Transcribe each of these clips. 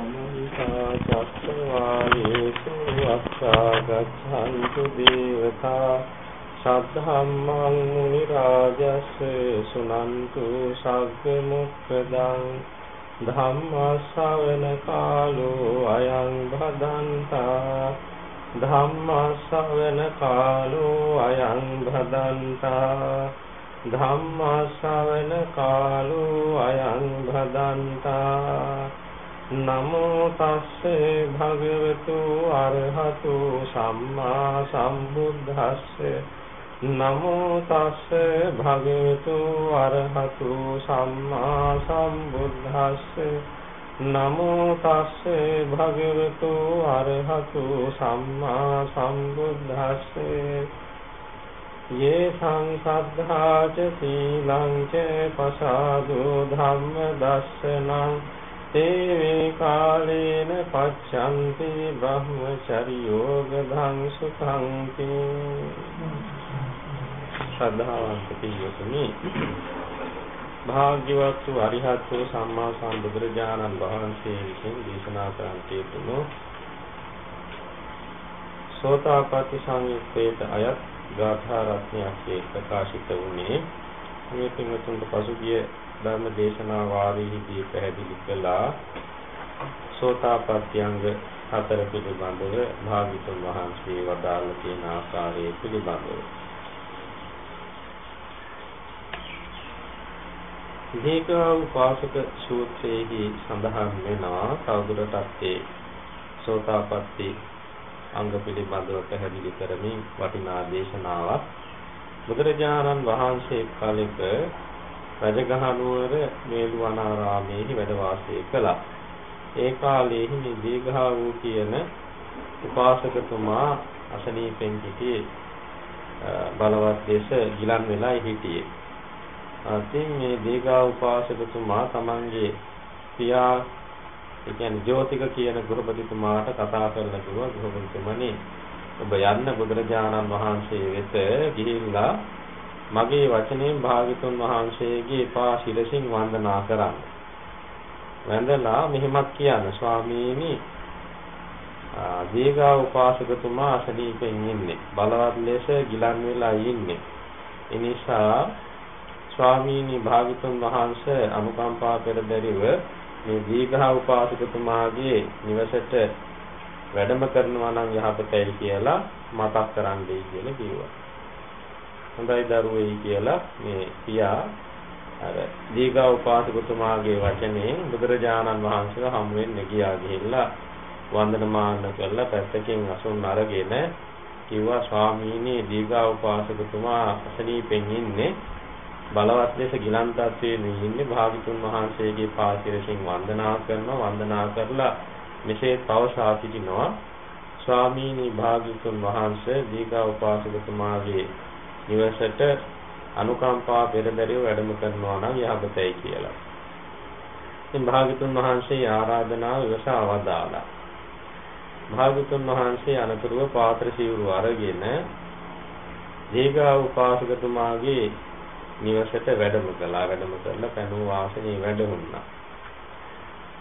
සමන්තා චක්කවාලේසු අත්තා ගච්ඡන්තු දේවතා සද්ධම්මං මුනි රාජස් සුනන්තු සග්ග මොක්ඛදං ධම්ම ශ්‍රවණ කාලෝ අයං භදන්තා ධම්ම ශ්‍රවණ කාලෝ අයං භදන්තා ධම්ම ශ්‍රවණ කාලෝ අයං භදන්තා නමෝ තස්සේ භගවතු අරහතු සම්මා සම්බුද්දස්ස. නමෝ තස්සේ භගවතු අරහතු සම්මා සම්බුද්දස්ස. නමෝ තස්සේ භගවතු අරහතු සම්මා සම්බුද්දස්සේ. යේ සංසද්ධා ච සීලං ච පසාදු ධම්ම දස්සනං තේ වේ කාලේන පච්ඡන්ති බ්‍රහ්මචර්යෝග ධං සුඛං ශ්‍රද්ධාවන්ත පියතුනි භාග්‍යවත් වූ අරිහත් වූ සම්මා සම්බුදුරජාණන් වහන්සේ විසින් දේශනා කරන්ටේ තුණු සෝතාපට්ටි සංයුත්තේට අයත් ගාථා රත්නයක් ප්‍රකාශිත වුණේ. මේ පින්වතුන්ට පසුගිය ධර්ම දේශනා වාරයේදී පැහැදිලි කළා. සෝතාපට්ඨ්‍යංග හතර පිළිබඳව භාග්‍යතුන් වහන්සේ වදාළ තියෙන ආකාරයේ පිළිබඳව. දීක උපාසක සූත්‍රයේදී සඳහන් වෙනවා තවදුරටත් ඒ සෝතාපට්ටි අංග පිළිබඳව පැහැදිලි කරමින් වටිනා දේශනාවක්. බුදුරජාණන් වහන්සේ කාලෙක රජගහනුවර මේළුවනාරාමයේ වැඩ වාසය කළා. ඒ කාලයේ මේ දීඝා වූ කියන උපාසකතුමා අසනීපෙන් සිටි බලවත් දේශ ගිලන් වෙලා හිටියේ. අතින් මේ දීඝා උපාසකතුමා තමන්ගේ පියා ඒ කියන්නේ ජෝතික කියන ගෘහපතිතුමාට කතා කරලා කිව්වා ගෘහපතිතුමනි ඔබ යන්න බුදුරජාණන් වහන්සේ වෙත ගිහිල්ලා මගේ වචනයෙන් භාග්‍යතුන් වහන්සේගේ පා ශිරසින් වන්දනා කරන්න. වැඳලා මෙහෙමත් කියන්න ස්වාමීනි දීගා උපාසකතුමා අසනීපෙන් ඉන්නේ. බලවත් ලෙස ගිලන් වෙලා ඉන්නේ. ඒ නිසා ස්වාමීනි භාග්‍යතුන් වහන්සේ අනුකම්පා කර බැරිව මේ දීඝා උපාසකතුමාගේ නිවසට වැඩම කරනවා නම් යහපතයි කියලා මතක් කරන්නයි කියලා කිව්වා. හොඳයි දරුවෙයි කියලා මේ පියා අර දීඝා උපාසකතුමාගේ වචනේ බුදුරජාණන් වහන්සේව හමු වෙන්න ගියා ගිහිල්ලා වන්දනමාන කරලා පැත්තකින් අසුන් අරගෙන කිව්වා ස්වාමීනි දීඝා උපාසකතුමා අසනීපෙන් ඉන්නේ. බලවත් ලෙස ගිලන් තත්වයේ ඉන්නේ. භාගතුන් වහන්සේගේ පාසිරසින් වන්දනා කරනවා. වන්දනා කරලා මෙසේ පවසා සිටිනවා. ස්වාමීනි භාගතුන් වහන්සේ දීඝා උපාසකතුමාගේ නිවසට අනුකම්පා පෙරදරිව වැඩම කරනවා නම් යහපතයි කියලා. ඉතින් භාගතුන් වහන්සේ ආරාධනාව ඉවසා වදාලා. භාගතුන් වහන්සේ අනතුරුව පාත්‍ර සිවුරු අරගෙන දීඝා උපාසකතුමාගේ නිවසට වැඩම කළා. වැඩම කරලා පැනූ වාසනේ වැඩුණා.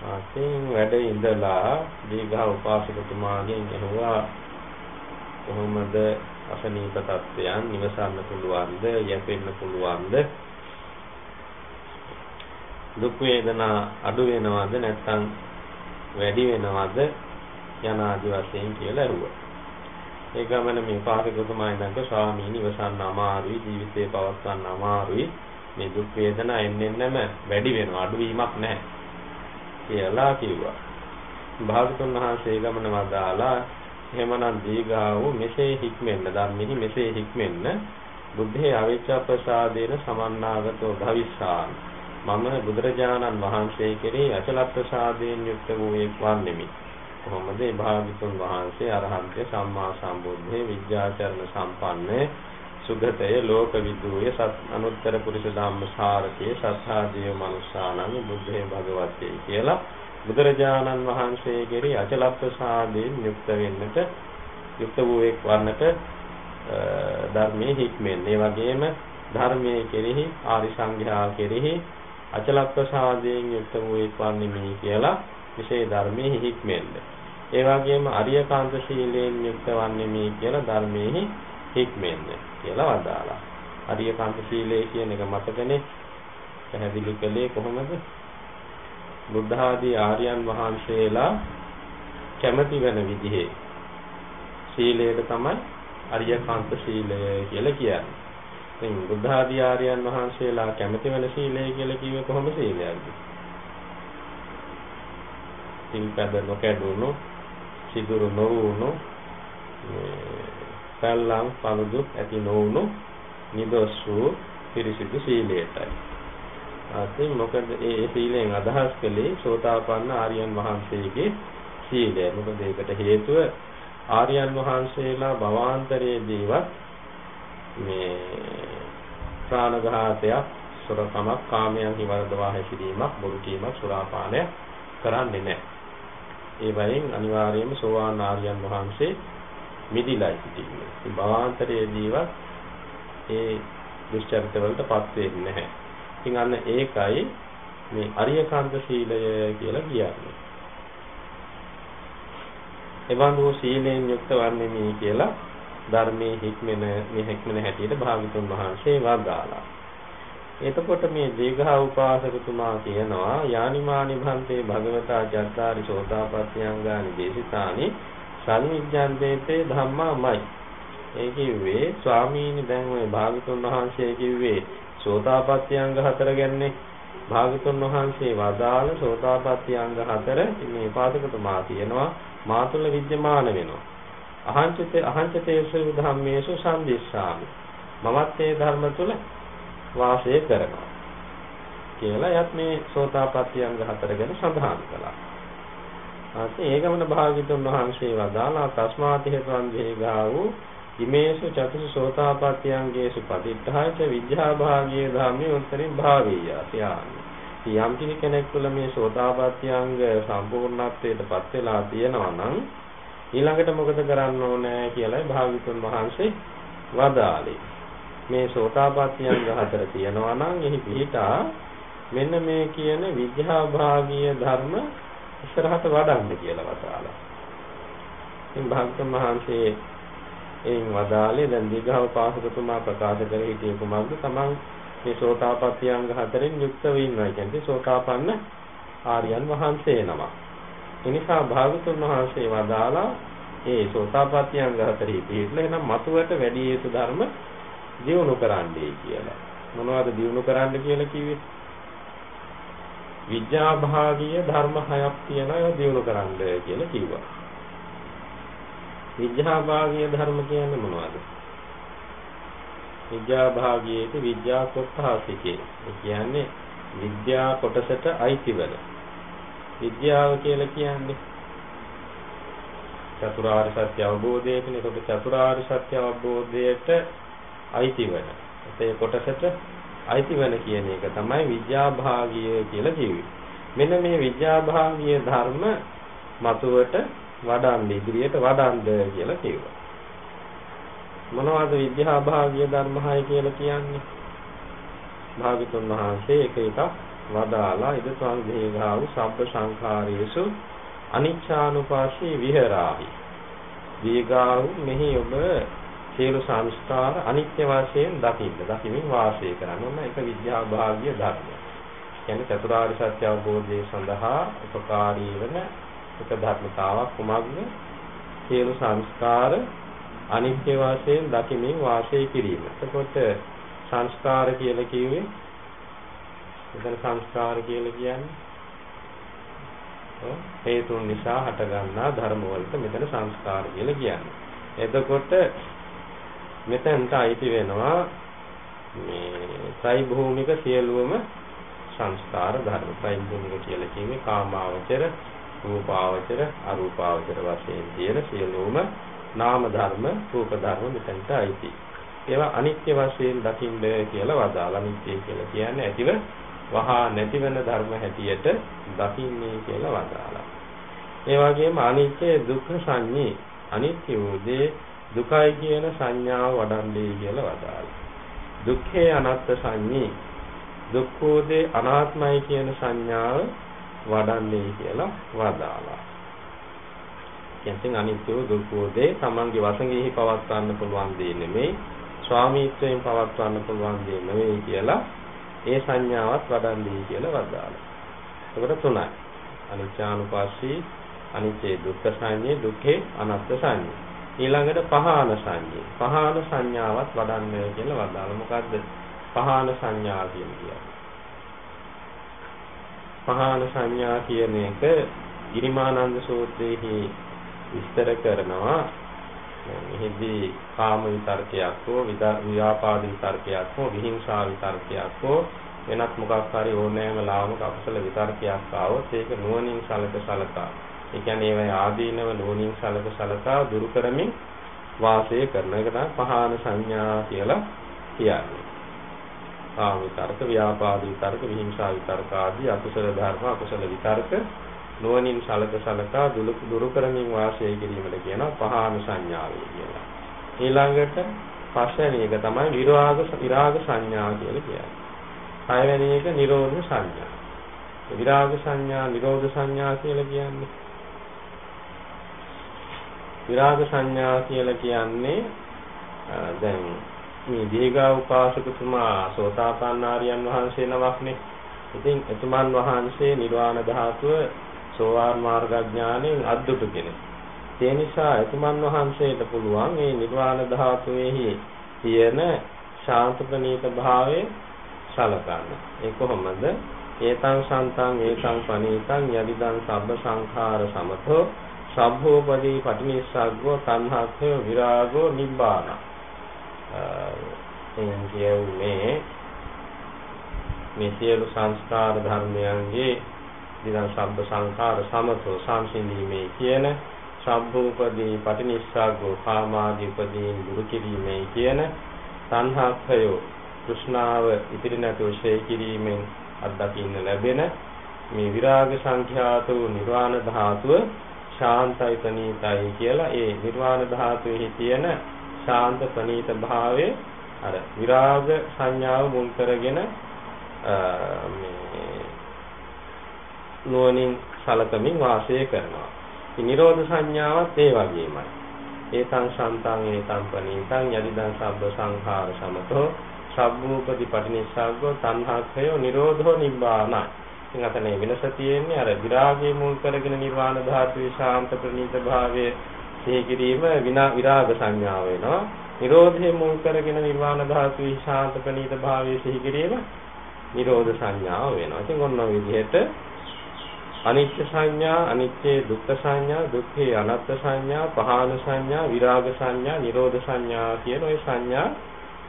ආසින් වැඩ ඉඳලා දීඝා උපාසකතුමාගෙන් ඇහුවා කොහොමද අසනීප තත්ත්වයන් නිවසන්න පුළුවන්ද යැපෙන්න පුළුවන්ද දුක් වේදනා අඩු වෙනවද නැත්නම් වැඩි වෙනවද යන ආදි වශයෙන් කියලා ඇහුවා. ඒ ගමන මේ පාරිගතුමා ඉඳන්ක ස්වාමීන් නිවසන්න අමාරුයි ජීවිතේ පවත්වන්න අමාරුයි මේ දුක් වේදනා එන්නෙන්නම වැඩි වෙනවා අඩුවීමක් නැහැ කියලා කිව්වා. භාගතුන් වහන්සේ ගමන වදාලා එහෙමනම් දීඝාව මෙසේ හික්මෙන්න ධම්මෙහි මෙසේ හික්මෙන්න බුද්ධේ අවිච්ඡප්පසාදේන සමන්නාගතෝ භවිස්සාමි. මම බුදුරජාණන් වහන්සේ කෙරෙහි අචල ප්‍රසාදයෙන් යුක්ත වූ එක් වන්නෙමි කොහොමද මේ භාගතුන් වහන්සේ අරහන්තේ සම්මා සම්බුද්ධේ විද්‍යාචරණ සම්පන්නේ සුගතය ලෝක විදූය සත් අනුත්තර පුරිස ධම්ම සාරකේ සත්තා ජීව මනුස්සානං බුද්ධේ භගවතේ කියලා බුදුරජාණන් වහන්සේ කෙරෙහි අචල ප්‍රසාදයෙන් යුක්ත වෙන්නට යුක්ත වූ එක් වන්නට ධර්මයේ හික්මෙන්නේ. ඒ වගේම ධර්මයේ කෙරෙහි ආරි සංඝයා කෙරෙහි අචල ප්‍රසාදයෙන් යුක්ත වූ එක් වන්නේ කියලා විශේෂ ධර්මයේ හික්මෙන්න. ඒ වගේම අරියකාන්ත ශීලයෙන් යුක්ත වන්නේ මේ කියලා ධර්මයේ හික්මෙන්න කියලා වදාලා. අරියකාන්ත ශීලයේ කියන එක මතකනේ පැහැදිලි කළේ කොහොමද? බුද්ධ ආදී ආර්යයන් වහන්සේලා කැමති වෙන විදිහේ සීලයට තමයි අරියකාන්ත සීලය කියලා කියන්නේ. ඉතින් බුද්ධ ආදී ආර්යයන් වහන්සේලා කැමති වෙන සීලය කියලා කිව්වේ කොහොම සීලයක්ද? තින්පද නොකඩුණු සිදුරු නොවුණු සල්ලම් පළුදු ඇති නොවුණු නිදොස් වූ පිරිසිදු සීලයටයි. අතින් මොකද ඒ සීලෙන් අදහස් කළේ සෝතාපන්න ආර්යයන් වහන්සේගේ සීලය. මොකද ඒකට හේතුව ආර්යයන් වහන්සේලා භවාන්තරයේදීවත් මේ ප්‍රාණඝාතයක්, සොරකමක්, කාමයන් හිවරදවා හැසිරීමක්, බොරු කීමක්, සුරාපානය කරන්නේ නැහැ. ඒ වයින් අනිවාර්යයෙන්ම සෝවාන් ආර්යයන් වහන්සේ මිදිලා සිටින්නේ. ඉතින් භවාන්තරයේදීවත් ඒ දුෂ්චරිත වලටපත් වෙන්නේ නැහැ. ඉතින් අන්න ඒකයි මේ අරියකාන්ත සීලය කියලා කියන්නේ. එවන්දු සීලෙන් යුක්ත වන්නේ මේ කියලා ධර්මයේ හික්මෙන මේ හික්මෙන හැටියට භාගතුන් වහන්සේ වදාලා. එතකොට මේ දීඝා උපාසකතුමා කියනවා යානිමානි භන්තේ භගවතා චත්තාරි සෝතාපට්ඨියංගානි දේශිතානි සංවිඥාන්තේතේ ධම්මාමයි. ඒ කිව්වේ ස්වාමීනි දැන් ওই භාගතුන් වහන්සේ කිව්වේ සෝතාපට්ඨියංග හතර ගැන්නේ භාගතුන් වහන්සේ වදාළ සෝතාපට්ඨියංග හතර මේ උපාසකතුමා කියනවා මා තුළ විද්‍යමාන වෙනවා. අහංචිතේ අහංචිතේසු ධම්මේසු සම්දිස්සාමි. මමත් ඒ ධර්ම තුළ වාසය කරනවා. කියලා යත් මේ සෝතාපට්ටි අංග හතර ගැන සඳහන් කළා. ආසේ ඒගමන භාග්‍යතුන් වහන්සේ වදාලා තස්මාති හේතුන් දේගා වූ ඉමේසු චතුසු සෝතාපට්ටි අංගේසු පටිච්චාච විද්‍යා භාගයේ ධම්මේ උත්තරින් භාවීය. යම් කිසි කෙනෙක් තුළ මේ සෝතාපට්ටි අංග සම්පූර්ණත්වයටපත් වෙලා තියෙනවා නම් ඊළඟට මොකද කරන්න ඕනේ කියලායි භාග්‍යතුන් වහන්සේ වදාළේ. මේ සෝතාපට්ටි අංග හතර තියෙනවා නම් එහි පිහිටා මෙන්න මේ කියන විද්‍යා භාගීය ධර්ම ඉස්සරහට වඩන්න කියලා වදාළා. ඉතින් භාග්‍යතුන් වහන්සේ එයින් වදාළේ දැන් දීඝව පාසකතුමා ප්‍රකාශ කර හිටියේ කුමක්ද? තමන් මේ සෝතාපට්ටි අංග හතරෙන් යුක්තව ඉන්නවා කියන්නේ සෝතාපන්න ආර්යයන් වහන්සේ නම. එනිසා භාගතුන් වහන්සේ වදාලා ඒ සෝතාපට්ටි අංග හතරේ පිළිපල එනම් මතුවට වැඩි යුතු ධර්ම දියුණු කරන්නයි කියලා. මොනවද දියුණු කරන්න කියලා කිව්වේ? විද්‍යා භාගීය ධර්ම හයක් තියෙනවා ඒවා දියුණු කරන්න කියලා කිව්වා. විද්‍යා භාගීය ධර්ම කියන්නේ මොනවද? විද්‍යා භාගයේට විද්‍යා කොටහසිකේ. ඒ කියන්නේ විද්‍යා කොටසට අයිති වෙන. විද්‍යාව කියලා කියන්නේ චතුරාර්ය සත්‍ය අවබෝධයටනේ. ඒක චතුරාර්ය සත්‍ය අවබෝධයට අයිති වෙන. ඒ කොටසට අයිති වෙන කියන එක තමයි විද්‍යා භාගීය කියලා කිව්වේ. මෙන්න මේ විද්‍යා භාගීය ධර්ම මතුවට වඩන්න ඉදිරියට වඩන්න කියලා කිව්වා. මොනවද විද්‍යා භාග්‍ය ධර්මහය කියලා කියන්නේ? භාග්‍යතුන් වහන්සේ එක එකක් වදාලා ඉද සංදේහාව සබ්බ සංඛාරයේසු අනිච්ඡානුපාසී විහෙරාහි. දීගාව මෙහි ඔබ සියලු සංස්කාර අනිත්‍ය වශයෙන් දකින්න. දකිමින් වාසය කරන්න ඕන එක විද්‍යා භාග්‍ය ධර්මය. කියන්නේ චතුරාර්ය සත්‍ය අවබෝධය සඳහා උපකාරී වන එක ධර්මතාවක් කුමක්ද? සියලු සංස්කාර අනිත්‍ය වශයෙන් දකිමින් වාසය කිරීම. එතකොට සංස්කාර කියලා කිව්වේ එතන සංස්කාර කියලා කියන්නේ හේතුන් නිසා හටගන්නා ධර්ම වලට මෙතන සංස්කාර කියලා කියන්නේ. එතකොට මෙතනට අයිති වෙනවා මේ ත්‍රි භූමික සියලුම සංස්කාර ධර්ම. ත්‍රි භූමික කියලා කියන්නේ කාමාවචර, රූපාවචර, අරූපාවචර වශයෙන් තියෙන සියලුම නාම ධර්ම, රූප ධර්ම මෙතනට අයිති. ඒවා අනිත්‍ය වශයෙන් දකින්න කියලා වදාලා අනිත්‍ය කියලා කියන්නේ ඇතිව වහා නැතිවෙන ධර්ම හැටියට දකින්නේ කියලා වදාලා. ඒ වගේම අනිත්‍ය දුක්ඛ සංඤේ අනිත්‍ය වූදී දුකයි කියන සංඥාව වඩන්නේ කියලා වදාලා. දුක්ඛේ අනාත්ම සංඤේ දුක්ඛෝදේ අනාත්මයි කියන සංඥාව වඩන්නේ කියලා වදාලා. කියන්තින් අනිත්‍ය දුක්ඛෝ දේ තමන්ගේ වසඟෙහි පවත්වන්න පුළුවන් දේ නෙමෙයි ස්වාමීත්වයෙන් පවත්වන්න පුළුවන් දේ නෙමෙයි කියලා ඒ සංඥාවත් වඩන්නේ කියලා වදාලා. ඒකට තුනයි. අනිත්‍යානුපස්සී අනිත්‍ය දුක්ඛ සංඥේ දුක්ඛේ අනාත්ම සංඥේ. ඊළඟට පහාන සංඥේ. පහාන සංඥාවත් වඩන්නේ කියලා වදාලා. මොකද්ද? පහාන සංඥා කියන්නේ. පහාන සංඥා කියන එක ගිරිමානන්ද සූත්‍රයේහි විස්තර කරනවා මෙහිදී කාම විතර්කයක් හෝ ව්‍යාපාද විතර්කයක් හෝ විහිංසා විතර්කයක් හෝ වෙනත් මොකක් හරි ඕනෑම ලාමක අකුසල විතර්කයක් ආවොත් ඒක නුවණින් සලක සලකා ඒ කියන්නේ ඒවයි ආදීනව නුවණින් සලක සලකා දුරු කරමින් වාසය කරන එක තමයි පහාන සංඥා කියලා කියන්නේ. කාම විතර්ක, ව්‍යාපාද විතර්ක, විහිංසා විතර්ක ආදී අකුසල ධර්ම, අකුසල විතර්ක නුවණින් සලක සලකා දුරු කරමින් වාසය කිරීමට කියනවා පහාන සංඥාවයි කියලා. ඊළඟට පස්වෙනි එක තමයි විරාග විරාග සංඥා කියලා කියන්නේ. හයවෙනි එක නිරෝධ සංඥා. විරාග සංඥා නිරෝධ සංඥා කියලා කියන්නේ. විරාග සංඥා කියලා කියන්නේ දැන් මේ දීඝා උපාසකතුමා සෝතාපන්න ආර්යයන් වහන්සේ නමක්නේ. ඉතින් එතුමන් වහන්සේ නිර්වාණ ධාතුව සෝවාන් මාර්ගඥාණයෙන් අද්දුටු කෙනෙක්. ඒ නිසා එතුමන් වහන්සේට පුළුවන් මේ නිර්වාණ ධාතුවේහි තියෙන ශාන්ත ප්‍රණීත භාවය සලකන්න. ඒ කොහොමද? ඒතං සන්තං ඒතං පනීතං යදිදං සබ්බ සංඛාර සමතෝ සබ්බෝපදී පටිනිස්සග්ගෝ තණ්හක්ඛය විරාගෝ නිබ්බාන. එන් කියන්නේ මේ සියලු සංස්කාර ධර්මයන්ගේ දින සබ්බ සංඛාර සමතෝ සංසිඳීමේ කියන සම්භූපදී පටිනිස්සග්ගෝ කාමාදී උපදීන් දුරු කිරීමේ කියන සංහාක්ඛයෝ કૃષ્ණාව ඉතිරි නැතුව ශේ කිරීමෙන් අත්දකින්න ලැබෙන මේ විරාග සංඛ්‍යාත වූ නිර්වාණ ධාතුව ශාන්තයි ප්‍රණීතයි කියලා ඒ නිර්වාණ ධාතුවේ තියෙන ශාන්ත ප්‍රණීත භාවයේ අර විරාග සංඥාව මුල් කරගෙන මේ නුවණින් සලකමින් වාසය කරනවා. ඉතින් නිරෝධ සංඥාවත් ඒ වගේමයි. ඒතං සන්තං ඒතං පනීතං යදිදං සබ්බ සංඛාර සමතෝ සබ්බූපති පටිනිස්සග්ගෝ තණ්හාක්ඛයෝ නිරෝධෝ නිබ්බානයි. ඉතින් අතනේ වෙනස තියෙන්නේ අර විරාගයේ මුල් කරගෙන නිර්වාණ ධාතුවේ ශාන්ත ප්‍රණීත භාවයේ සිහි කිරීම විනා විරාග සංඥාව වෙනවා. නිරෝධයේ මුල් කරගෙන නිර්වාණ ධාතුවේ ශාන්ත ප්‍රණීත භාවයේ සිහි කිරීම නිරෝධ සංඥාව වෙනවා. ඉතින් ඔන්න ඔය විදිහට අනිත්‍ය සංඥා, අනිත්‍ය දුක්ඛ සංඥා, දුක්ඛේ අනාත්ම සංඥා, පහාන සංඥා, විරාග සංඥා, නිරෝධ සංඥා කියන ওই සංඥා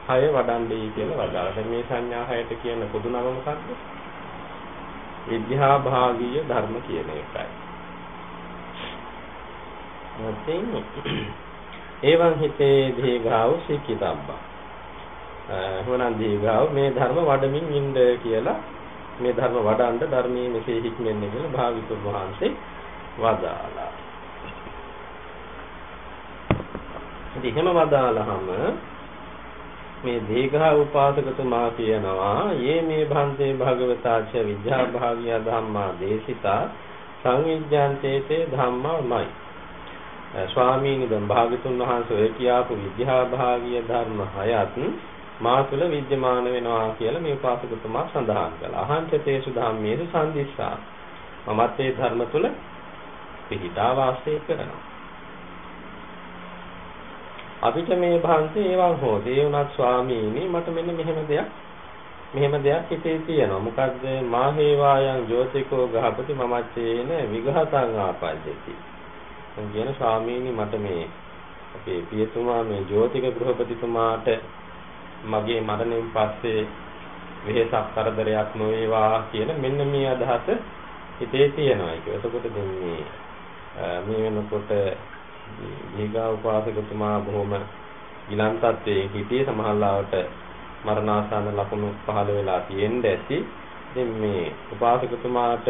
හය වඩන්නේ කියලා වදාළා. මේ සංඥා හයට කියන පොදු නම මොකක්ද? විද්‍යා භාගීය ධර්ම කියන එකයි. නැත්නම් එවං හිතේ දීඝාව සික්කිතබ්බා. හොනන් දීඝාව මේ ධර්ම වඩමින් ඉන්න කියලා මේ ධර්ම වඩන්න ධර්මයේ මෙසේ හික්මෙන්නේ කියලා භාවිතුන් වහන්සේ වදාලා. ඉතින් එහෙම වදාලහම මේ දීඝා උපාසකතුමා කියනවා යේ මේ භන්තේ භගවතාච විද්‍යා භාගිය ධම්මා දේශිතා සංවිඥාන්තේතේ ධම්මාමයි ස්වාමීනි දැන් භාගතුන් වහන්සේ ඔය කියාපු විද්‍යාභාගීය ධර්ම හයත් මා තුළ විද්‍යමාන වෙනවා කියලා මේ පාසකතුමා සඳහන් කළා. අහංච තේසු ධම්මේසු සම්දිස්සා. මමත් මේ ධර්ම තුළ පිහිටා වාසය කරනවා. අපිට මේ භාන්තේ ඒවන් හෝදී වුණත් ස්වාමීනි මට මෙන්න මෙහෙම දෙයක් මෙහෙම දෙයක් හිතේ තියෙනවා. මොකද්ද මා හේවායන් ජෝතිකෝ ගහපති මමච්චේන විඝාතං ආපජ්ජති. කියන ස්වාමීනි මට මේ අපේ පියතුමා මේ ජෝතික ගෘහපතිතුමාට මගේ මරණයෙන් පස්සේ වෙහසක් කරදරයක් නොවේවා කියන මෙන්න මේ අදහස හිතේ තියෙනවා ඒක. එතකොට දෙන්නේ මේ වෙනකොට දීගා උපාසකතුමා බොහොම ඊළඟ තත්ත්වයේ හිටියේ සමහරවිට මරණාසන්න ලකුණු පහළ වෙලා තියෙන්න ඇති. ඉතින් මේ උපාසකතුමාට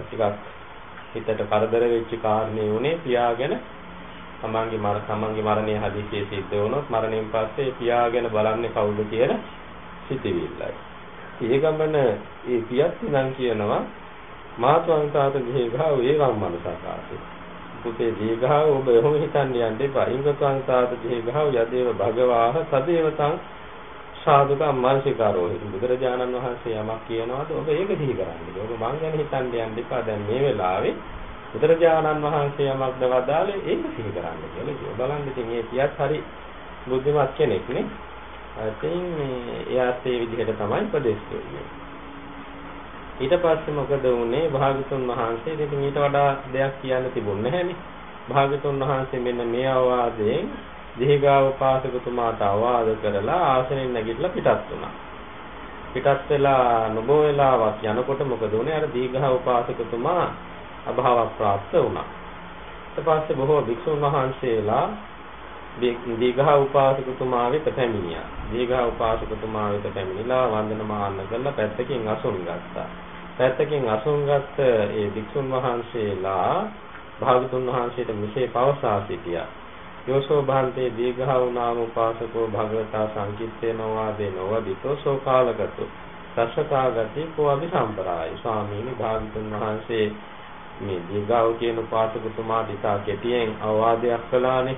ටිකක් හිතට කරදර වෙච්ච කාරණේ උනේ පියාගෙන තමන්ගේ මර තමන්ගේ මරණය හදිසියේ සිද්ධ වුණොත් මරණයෙන් පස්සේ පියාගෙන බලන්නේ කවුද කියලා සිතවිල්ලයි. ඒ ගමන ඒ පියත් නම් කියනවා මාත්වං තාත දීඝාව ඒවම් මනසකාසි. පුතේ දීඝාව ඔබ එහෙම හිතන්නේ යන්න එපා. ඉංගතං තාත දීඝාව යදේව භගවාහ තදේවතං සාදුක අම්මාංශිකාරෝ බුදුරජාණන් වහන්සේ යමක් කියනවාද ඔබ ඒක සිහි කරන්නේ. ඔබ මං ගැන හිතන්න යන්න එපා. දැන් මේ වෙලාවේ බුදුරජාණන් වහන්සේ යමක්ද වදාළේ ඒක සිහි කරන්න කියලා කිව්වා. බලන්න ඉතින් මේ කියත් හරි බුද්ධිමත් කෙනෙක් නේ. ඉතින් මේ එයාත් ඒ විදිහට තමයි උපදේශ දෙන්නේ. ඊට පස්සේ මොකද වුනේ? භාගතුන් වහන්සේ ඉතින් ඊට වඩා දෙයක් කියන්න තිබුණේ නැහැනේ. භාගතුන් වහන්සේ මෙන්න මේ අවවාදයෙන් දීඝාව පාසකතුමාට අවවාද කරලා ආසනෙන් නැගිටලා පිටත් වුණා. පිටත් වෙලා නොබෝ වෙලාවක් යනකොට මොකද වුනේ? අර දීඝාව පාසකතුමා අභාව ප්‍රාප්ත වුණා. ඊට පස්සේ බොහෝ භික්ෂුන් වහන්සේලා දීඝා උපාසකතුමා වෙත පැමිණියා. දීඝා උපාසකතුමා වෙත පැමිණිලා වන්දනමාන කරලා පැත්තකින් අසුන් ගත්තා. පැත්තකින් අසුන් ගත්ත ඒ භික්ෂුන් වහන්සේලා භාගතුන් වහන්සේට මෙසේ පවසා සිටියා. යෝසෝ භාන්තේ දීඝා උනාම උපාසකෝ භගවතා සංකිත්තේන වාදේන වදිතෝ සෝ කාලගතෝ සස්සකාගති කෝ අபிසම්පරාය ස්වාමීනි භාගතුන් වහන්සේ මේ දීගාව කියන පාසකතුමා දිසා කෙටියෙන් අවවාදයක් කළානේ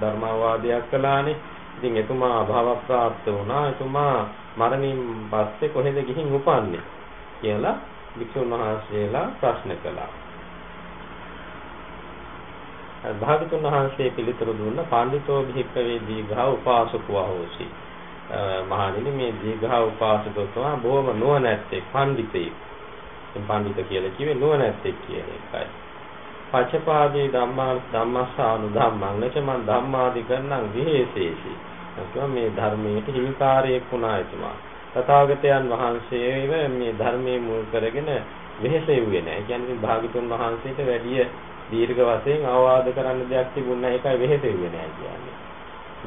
ධර්ම අවවාදයක් කළානේ. ඉතින් එතුමා අභාව ප්‍රාප්ත වුණා. එතුමා මරණින් පස්සේ කොහෙද ගිහින් උපන්නේ කියලා වික්ෂුන් වහන්සේලා ප්‍රශ්න කළා. භාගතුන් වහන්සේ පිළිතුරු දුන්න පඬිතෝ භික්ඛවේ දීඝා උපාසකව හොසි මහණෙනි මේ දීඝා උපාසකතුමා බොහොම නුවණැත්තෙක් පඬිතෙක් පඬිත කියලා කිව්වේ නුවණැත්තෙක් කියන එකයි. පච්චපාදී ධම්මා ධම්මස්සානු ධම්මං නචමන් ධම්මාදි කරණං විහෙසේසි. නැත්නම් මේ ධර්මයට හිමිකාරයෙක් වුණා එතුමා. තථාගතයන් වහන්සේ මේ ධර්මයේ මුල් කරගෙන වෙහෙසෙව්වේ නැහැ. ඒ කියන්නේ භාගතුන් වහන්සේට වැඩි දීර්ඝ වශයෙන් අවවාද කරන්න දෙයක් තිබුණා ඒකයි වෙහෙසෙව්වේ නැහැ කියන්නේ.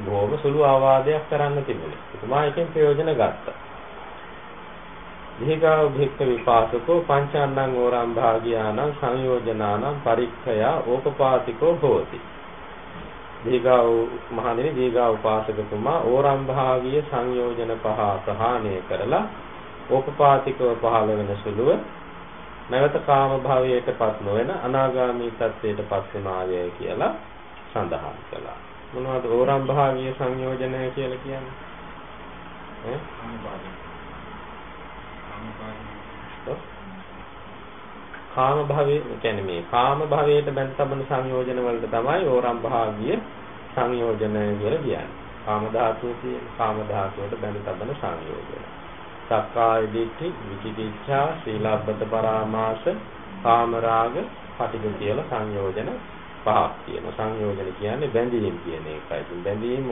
බොහොම සුළු අවවාදයක් කරන්න තිබුණේ. එතුමා එකෙන් ප්‍රයෝජන ගත්තා. දීඝාව භික්ඛ විපාසකෝ පංචාන්නං ඕරම් භාගියානං සංයෝජනානං පරික්ඛය ඕපපාතිකෝ හෝති දීඝාව මහණෙනි දීඝාව උපාසකතුමා ඕරම් භාගීය සංයෝජන පහ ප්‍රහාණය කරලා ඕපපාතිකව පහළ වෙන සුළුව නැවත කාම භාවයටපත් නොවන අනාගාමී තත්ත්වයටපත් වෙනාය කියලා සඳහන් කළා. මොනවද ඕරම් භාගීය සංයෝජනය කියලා කියන්නේ? ඈ කාම භවයේ කියන්නේ මේ කාම භවයට බැඳ තබන සංයෝජන වලට තමයි ඕරම් භාගිය සංයෝජන කියලා කියන්නේ. කාම ධාතුව කියන කාම ධාතුවට බැඳ තබන සංයෝජන. සක්කාය දිට්ඨි, විචිකිච්ඡා, සීලබ්බත පරාමාස, කාම රාග, පටිඝ කියලා සංයෝජන පහක් තියෙනවා. සංයෝජන කියන්නේ බැඳීම් කියන එකයි. ඉතින් බැඳීම්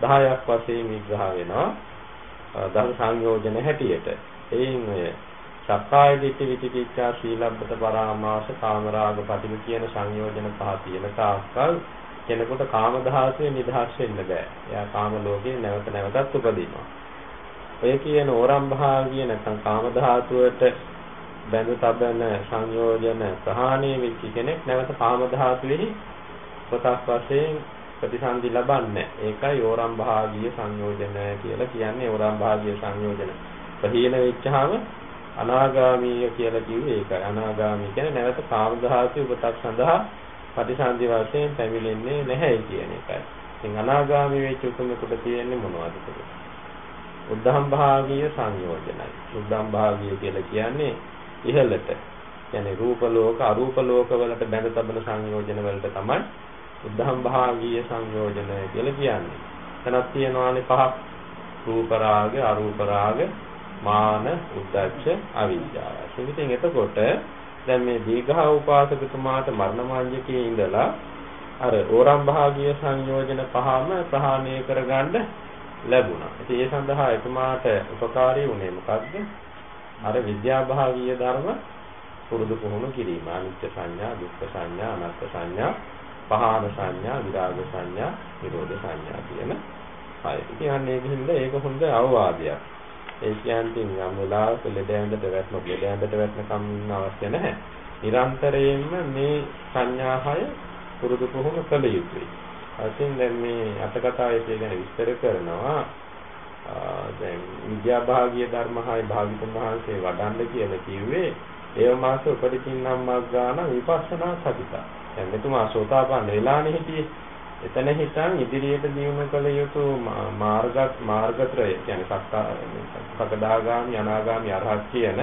10ක් වශයෙන් විග්‍රහ වෙනවා. දස සංයෝජන හැටියට. එයින් ඔය සක්කාය දිට්ඨි විචිකිච්ඡා සීලබ්බත පරාමාස කාමරාග පටිඝ කියන සංයෝජන පහ තියෙන තාක්කල් කෙනෙකුට කාම ධාතුවේ නිදහස් වෙන්න බෑ. එයා කාම ලෝකේ නැවත නැවතත් උපදිනවා. ඔය කියන ඕරම් භාගිය නැත්නම් කාම ධාතුවට බැඳ තබන සංයෝජන ප්‍රහාණය වෙච්ච කෙනෙක් නැවත කාම ධාතුවේ කොටස් වශයෙන් ප්‍රතිසන්දි ලබන්නේ. ඒකයි ඕරම් භාගීය සංයෝජන කියලා කියන්නේ ඕරම් භාගීය සංයෝජන. ප්‍රහීන වෙච්චාම අනාගාමීය කියලා කිව්වේ ඒකයි. අනාගාමී කියන්නේ නැවත කාම ධාතු උපතක් සඳහා ප්‍රතිසන්දි වශයෙන් පැමිණෙන්නේ නැහැ කියන එකයි. ඉතින් අනාගාමී වෙච්ච උතුමෙකුට තියෙන්නේ මොනවද කියලා? උද්ධම් භාගීය සංයෝජනයි. උද්ධම් භාගීය කියලා කියන්නේ ඉහළට. කියන්නේ රූප ලෝක අරූප ලෝක වලට බැඳ තබන සංයෝජන වලට තමයි උද්ධම් භාගීය සංයෝජනය කියලා කියන්නේ. එතනක් තියෙනවානේ පහක්. රූප රාග, අරූප රාග, මාන, උද්දච්ච, අවිජ්ජාව. ඉතින් එතකොට දැන් මේ දීඝා උපාසකතුමාට මරණ මාර්ගයේ ඉඳලා අර ඕරම් භාගීය සංයෝජන පහම ප්‍රහාණය කරගන්න ලැබුණා. ඉතින් ඒ සඳහා එතුමාට උපකාරී වුණේ මොකද්ද? අර විද්‍යා භාගීය ධර්ම පුරුදු පුහුණු කිරීම. අනිත්‍ය සංඥා, දුක්ඛ සංඥා, අනාත්ම සංඥා, පහාන සංඥා, විරාග සංඥා, නිරෝධ සංඥා කියන හය. ඉතින් අන්නේ ගිහින්ද ඒක හොඳ අවවාදයක්. ඒ කියන්නේ යම් වෙලාවක ලෙඩ ඇඳට වැටෙන ලෙඩ ඇඳට වැටෙනකම් ඉන්න අවශ්‍ය නැහැ. නිරන්තරයෙන්ම මේ සංඥා හය පුරුදු පුහුණු කළ යුතුයි. අතින් දැන් මේ අටකතාවේ ගැන විස්තර කරනවා දැන් විද්‍යාභාගීය ධර්ම හය භාගිතුන් වහන්සේ වඩන්න කියලා කිව්වේ ඒව මාස උපදින්නම් මග්ගාන විපස්සනා සතිතා. දැන් මෙතුමා සෝතාපන්න වෙලානේ හිටියේ. එතන හිටන් ඉදිරියට දියුණු කළ යුතු මාර්ග මාර්ගත්‍රය කියන්නේ සකදාගාමි අනාගාමි අරහත් කියන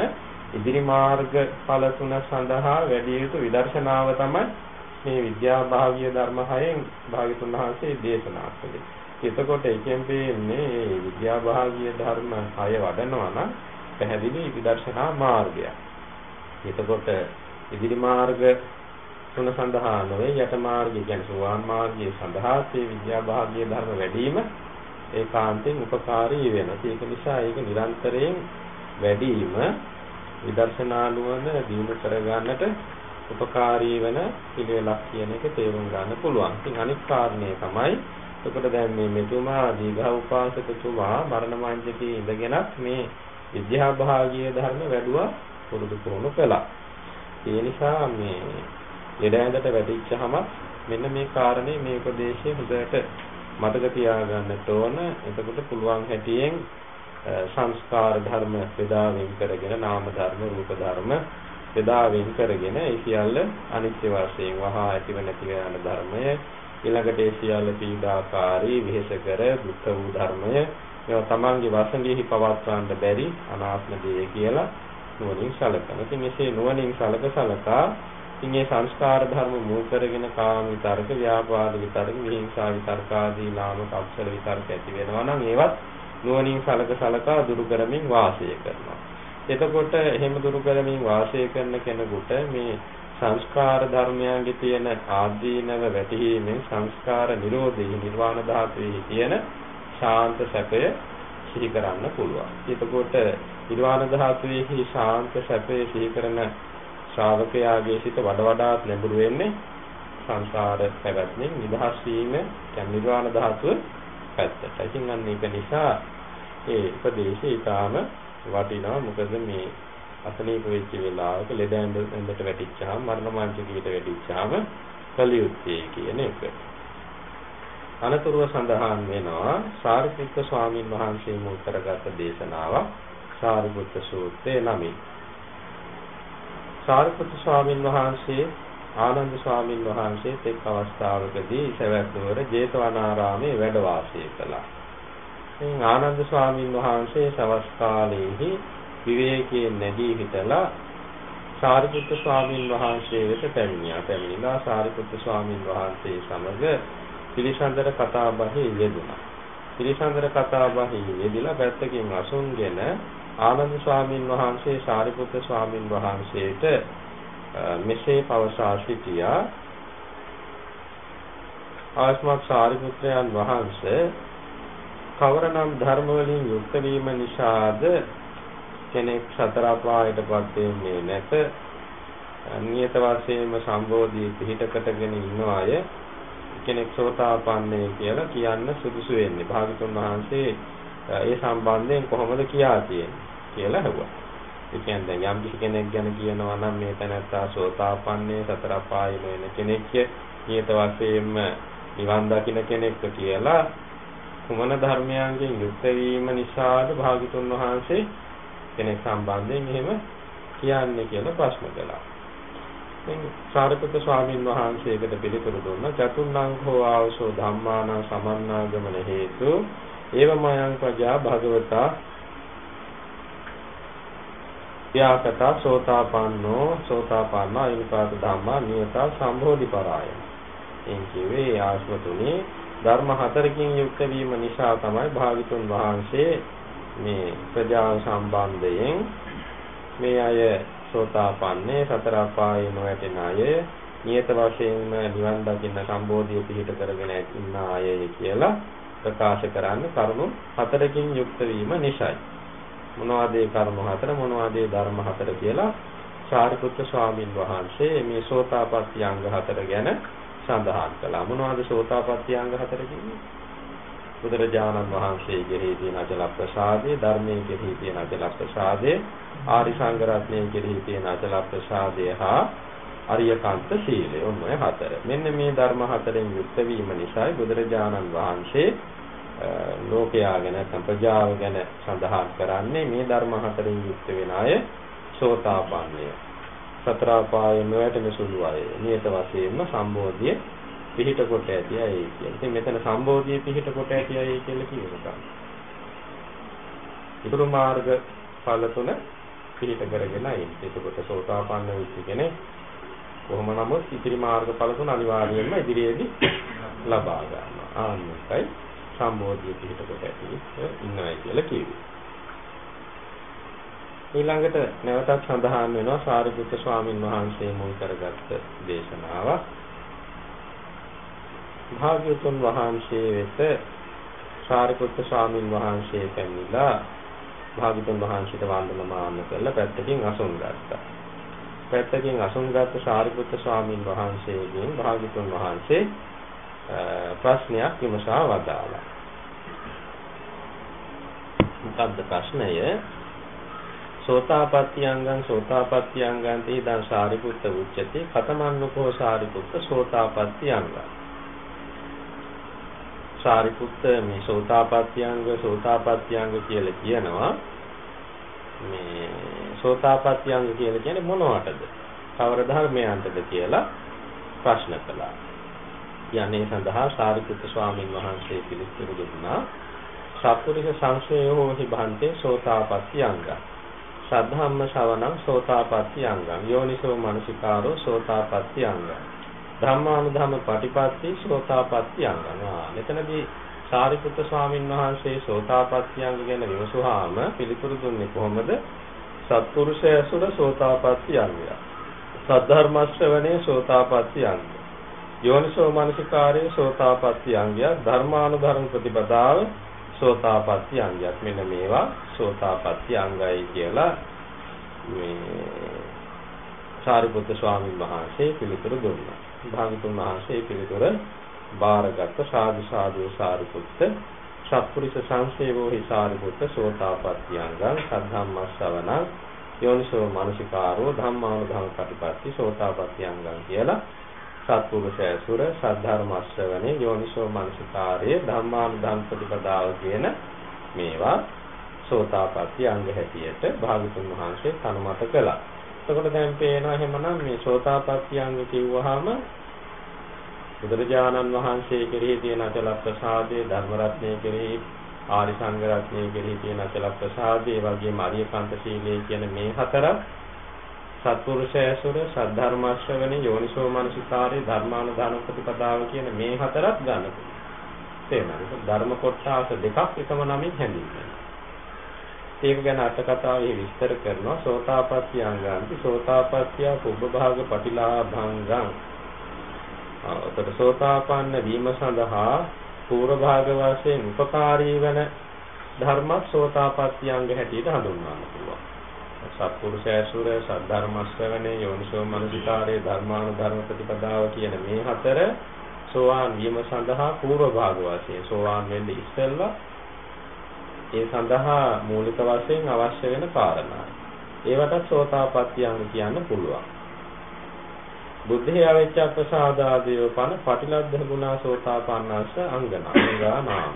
ඉදිරි මාර්ග ඵල තුන සඳහා වැඩි යුතු විදර්ශනාව තමයි මේ විද්‍යා භාගීය ධර්ම හයෙන් භාග්‍යතුන් වහන්සේ දේශනා කළේ. එතකොට එකෙන් පේන්නේ මේ විද්‍යා භාගීය ධර්ම හය වඩනවා නම් පැහැදිලි විදර්ශනා මාර්ගයක්. එතකොට ඉදිරි මාර්ග තුන සඳහා නොවේ යට මාර්ගය කියන්නේ සෝවාන් මාර්ගයේ සඳහා මේ විද්‍යා භාගීය ධර්ම වැඩිම ඒකාන්තයෙන් උපකාරී වෙනවා. ඒක නිසා ඒක නිරන්තරයෙන් වැඩිම විදර්ශනා නුවණ දිනු කරගන්නට උපකාරී වෙන පිළිවෙලක් කියන එක තේරුම් ගන්න පුළුවන්. ඉතින් අනිත් කාරණේ තමයි එතකොට දැන් මේ මෙතුමා දීඝා උපාසකතුමා මරණ මංජකේ ඉඳගෙනත් මේ විද්‍යා භාගීය ධර්ම වැඩුවා පුරුදු පුහුණු කළා. ඒ නිසා මේ ලෙඩ වැටිච්චහම මෙන්න මේ කාරණේ මේ උපදේශයේ හොඳට මතක තියාගන්නට ඕන. එතකොට පුළුවන් හැටියෙන් සංස්කාර ධර්ම බෙදා වෙන් කරගෙන නාම ධර්ම රූප ධර්ම බෙදා වෙන් කරගෙන ඒ සියල්ල අනිත්‍ය වශයෙන් වහා ඇතිව නැතිව යන ධර්මය ඊළඟට ඒ සියල්ල පීඩාකාරී විහෙස කර දුක් වූ ධර්මය ඒවා තමන්ගේ වසඟෙහි පවත්වන්න බැරි අනාත්ම දේ කියලා නුවණින් සලකන. ඉතින් මෙසේ නුවණින් සලක සලකා ඉතින් මේ සංස්කාර ධර්ම මූල කරගෙන කාම විතරක, ව්‍යාපාද විතරක, විහිංසා විතරක ආදී නාමක අක්ෂර විතරක ඇති වෙනවා නම් ඒවත් නුවණින් සලක සලකා දුරු කරමින් වාසය කරනවා. එතකොට එහෙම දුරු කරමින් වාසය කරන කෙනෙකුට මේ සංස්කාර ධර්මයන්ගේ තියෙන ආදීනව වැටහීමෙන් සංස්කාර නිරෝධී නිර්වාණ ධාතුවේ තියෙන ශාන්ත සැපය සිහි කරන්න පුළුවන්. එතකොට නිර්වාණ ධාතුවේ ශාන්ත සැපය සිහි කරන ශ්‍රාවකයාගේ සිත වඩ වඩාත් ලැබුරු වෙන්නේ සංසාර පැවැත්මෙන් නිදහස් වීම කියන්නේ නිර්වාණ ධාතුව පැත්තට. ඉතින් අන්න ඒක නිසා ඒ උපදේශය ඊටාම වටිනවා මොකද මේ අසනීප වෙච්ච වෙලාවක ලෙඩ ඇඳට වැටිච්චාම මරණ මාංශිකයට වැටිච්චාම කලියුත්තේ කියන එක. අනතුරුව සඳහන් වෙනවා සාරිපුත්ත ස්වාමින් වහන්සේ මුල් කරගත් දේශනාවක් සාරිපුත්ත සූත්‍රයේ නමින්. සාරිපුත්ත ස්වාමින් වහන්සේ ආනන්ද ස්වාමින් වහන්සේ එක් අවස්ථාවකදී සවැත් නුවර ජේතවනාරාමේ වැඩ වාසය කළා. ඉතින් ආනන්ද ස්වාමින් වහන්සේ සවස් කාලයේහි විවේකයෙන් නැගී හිටලා සාරිපුත්ත ස්වාමින් වහන්සේ වෙත පැමිණියා. පැමිණිලා සාරිපුත්ත ස්වාමින් වහන්සේ සමග පිළිසඳර කතා බහේ යෙදුණා. පිළිසඳර කතා බහේ යෙදিলা පැත්තකින් අසුන්ගෙන ආනන්ද ස්වාමින් වහන්සේ සාරිපුත්ත ස්වාමින් වහන්සේට මෙසේ පවසා සිටියා. ආස්මත් සාරිපුත්‍රයන් වහන්සේ කවරනම් ධර්ම වලින් යුක්ත වීම නිසාද? කෙනෙක් සතර අපායටපත් වෙන්නේ නැත. නියත වශයෙන්ම සම්බෝධි පිහිටකටගෙන ඉන්න අය කෙනෙක් සෝතාපන්නයි කියලා කියන්න සුදුසු වෙන්නේ. භාගතුන් වහන්සේ ඒ සම්බන්ධයෙන් කොහොමද කියා තියෙන්නේ? කියලා අහුවා. ඒ කියන්නේ යම් කිසි කෙනෙක් ගැන කියනවා නම් මේ තැනත්තා සෝතාපන්නයේ සතර අපායෙම වෙන කෙනෙක්ය නියත වශයෙන්ම නිවන් දකින්න කෙනෙක්ව කියලා කුමන ධර්මයන්ගෙන් යුක්ත වීම නිසාද භාගතුන් වහන්සේ කෙනෙක් සම්බන්ධයෙන් එහෙම කියන්නේ කියලා ප්‍රශ්න කළා. ඉතින් සාරිපුත්‍ර ස්වාමීන් වහන්සේකට පිළිතුරු දුන්නා චතුර්ණං හෝ ආවසෝ ධම්මාන සමන්නාගමන හේතු ඒවමයන් පජා භගවතා යාකතා සෝතාපන්නෝ සෝතාපන්නා අයුකාත ධම්මා නියතා සම්බෝධිපරාය. එන් කිව්වේ ආශ්වතුනි ධර්ම හතරකින් යුක්ත වීම නිසා තමයි භාවිතුන් වහන්සේ මේ ප්‍රජා සම්බන්ධයෙන් මේ අය සෝතාපන්නේ සතර අපායේ නොවැටෙන අය නියත වශයෙන්ම නිවන් දකින්න සම්බෝධිය පිහිට කරගෙන ඉන්න අය කියලා ප්‍රකාශ කරන්නේ කරුණු හතරකින් යුක්ත වීම නිසායි. මොනවද ඒ කරුණු හතර මොනවද ඒ ධර්ම හතර කියලා සාරිපුත්‍ර ස්වාමින් වහන්සේ මේ සෝතාපට්ටි අංග හතර ගැන සඳහන් කළා. මොනවද සෝතාපට්ටි අංග හතර කියන්නේ? බුදුරජාණන් වහන්සේ කෙරෙහි තියෙන අචල ප්‍රසාදේ, ධර්මයේ කෙරෙහි තියෙන අචල ප්‍රසාදේ, ආරි සංඝ රත්නයේ කෙරෙහි තියෙන අචල ප්‍රසාදේ හා අරියකාන්ත සීලය. ඔන්න ඔය හතර. මෙන්න මේ ධර්ම හතරෙන් යුක්ත වීම නිසායි බුදුරජාණන් වහන්සේ ලෝකයා ගැන නැත්නම් ප්‍රජාව ගැන සඳහන් කරන්නේ මේ ධර්ම හතරෙන් යුක්ත වෙන අය සෝතාපන්නය. සතර අපායෙම වැටෙන සුළු අය නියත වශයෙන්ම සම්බෝධිය පිහිට කොට ඇති අය කියලා. ඉතින් මෙතන සම්බෝධිය පිහිට කොට ඇති අය කියලා කියනවා. ඉතුරු මාර්ග ඵල තුන පිහිට කරගෙන ඉන්නේ. එතකොට සෝතාපන්න වෙච්ච කෙනෙක් කොහොම නමුත් ඉතිරි මාර්ග ඵල තුන අනිවාර්යයෙන්ම ඉදිරියේදී ලබා ගන්නවා. ආන්නකයි සම්බෝධිය පිහිට කොට ඇති ඉන්නයි කියලා කියනවා. ඊළඟට නැවතත් සඳහන් වෙනවා සාරිපුත්‍ර ස්වාමින් වහන්සේ මුල් කරගත්ත දේශනාවක්. භාග්‍යවතුන් වහන්සේ වෙත සාරිපුත්‍ර ස්වාමින් වහන්සේ පැමිණිලා භාග්‍යවතුන් වහන්සේට වන්දනමාන කරලා පැත්තකින් අසුන් ගත්තා. පැත්තකින් අසුන් ගත්ත සාරිපුත්‍ර ස්වාමින් වහන්සේගෙන් භාග්‍යවතුන් වහන්සේ ප්‍රශ්නයක් විමසා වදාළා. මොකද්ද ප්‍රශ්නය? සෝතාපට්ඨියංගං සෝතාපට්ඨියංගං තේ දන් සාරිපුත්ත උච්චති කතමන්නකෝ සාරිපුත්ත සෝතාපට්ඨියංගං සාරිපුත්ත මේ සෝතාපට්ඨියංග සෝතාපට්ඨියංග කියලා කියනවා මේ සෝතාපට්ඨියංග කියලා කියන්නේ මොනවටද කවර ධර්මයන්ටද කියලා ප්‍රශ්න කළා යන්නේ සඳහා සාරිපුත්ත ස්වාමීන් වහන්සේ පිළිතුරු දුන්නා. සත්පුරුෂ සංශයෝ හි භන්තේ සෝතාපට්ඨියංගං සද්ධම්ම ශ්‍රවණං සෝතාපට්ටි අංගං. යෝනිසෝ මනසිකාරෝ සෝතාපට්ටි අංගං. ධම්මානුධම්ම පටිපatti සෝතාපට්ටි අංගං. මෙතනදී සාරිපුත්‍ර ස්වාමීන් වහන්සේ සෝතාපට්ටි අංග ගැන විමසුවාම පිළිතුරු දුන්නේ කොහොමද? සත්පුරුෂය සුර සෝතාපට්ටි අංගය සද්ධර්ම ශ්‍රවණේ සෝතාපට්ටි අංගය යෝනිසෝ මනසිකාරයේ සෝතාපට්ටි අංගය ධර්මානුධර්ම ප්‍රතිපදාව සෝතාපට්ටි අංගයක් මෙන්න මේවා සෝතාපට්ටි අංගයි කියලා මේ සාරිපුත්‍ර ස්වාමීන් වහන්සේ පිළිතුරු දුන්නා. භාගතුන් වහන්සේ පිළිතුර බාරගත් සාදු සාදු සාරිපුත්ත සත්පුරුෂ සංසේවෝ හි සාරිපුත්ත සෝතාපට්ටි අංගං සද්ධම්මස්සවන යෝනිසෝ මානසිකාරෝ ධම්මානුධම්ම ප්‍රතිපatti සෝතාපට්ටි අංගං කියලා සත්පුරුෂ ඇසුර සද්ධර්ම ශ්‍රවණේ යෝනිසෝ මනසිකාරයේ ධම්මානුධම් ප්‍රතිපදාව කියන මේවා සෝතාපට්ටි අංග හැටියට භාගතුන් වහන්සේ තනුමත කළා. එතකොට දැන් පේනවා එහෙමනම් මේ සෝතාපට්ටි අංග කිව්වහම බුදුරජාණන් වහන්සේ කෙරෙහි තියෙන අචල ප්‍රසාදේ ධර්ම රත්නයේ කෙරෙහි ආරි සංඝ රත්නයේ කෙරෙහි තියෙන අචල ප්‍රසාදේ වගේම අරියකාන්ත සීලයේ කියන මේ හතරක් සත්පුරුෂයසුර සද්ධර්ම ශ්‍රවණේ යෝනිසෝ මනසිකාරේ ධර්මානුදාන ප්‍රතිපදාව කියන මේ හතරක් ගන්න පුළුවන්. ධර්ම කොටස දෙකක් එකම නමින් හැඳින්වෙනවා. ඒක ගැන අට කතාවේ විස්තර කරනවා සෝතාපට්ටි අංගාන්ති සෝතාපට්ටිය කුබ්බ භාග පටිලාභංගං. ඔතන සෝතාපන්න වීම සඳහා පූර්ව භාග වශයෙන් උපකාරී වන ධර්ම සෝතාපට්ටි අංග හැටියට හඳුන්වන්න පුළුවන්. සත්පුරුෂයසුර සද්ධර්ම ශ්‍රවණේ යෝනිසෝ මනසිකාරේ ධර්මානුධර්ම ප්‍රතිපදාව කියන මේ හතර සෝවාන් වීම සඳහා පූර්ව භාග වශයෙන් සෝවාන් වෙන්න ඉස්සෙල්ලා ඒ සඳහා මූලික වශයෙන් අවශ්‍ය වෙන කාරණා. ඒවට සෝතාපට්ටි අංග කියන්න පුළුවන්. බුද්ධේ අවිච්ඡ ප්‍රසාදාදීව පන පටිලද්ද ගුණා සෝතාපන්නස්ස අංගනා අංගා නාම.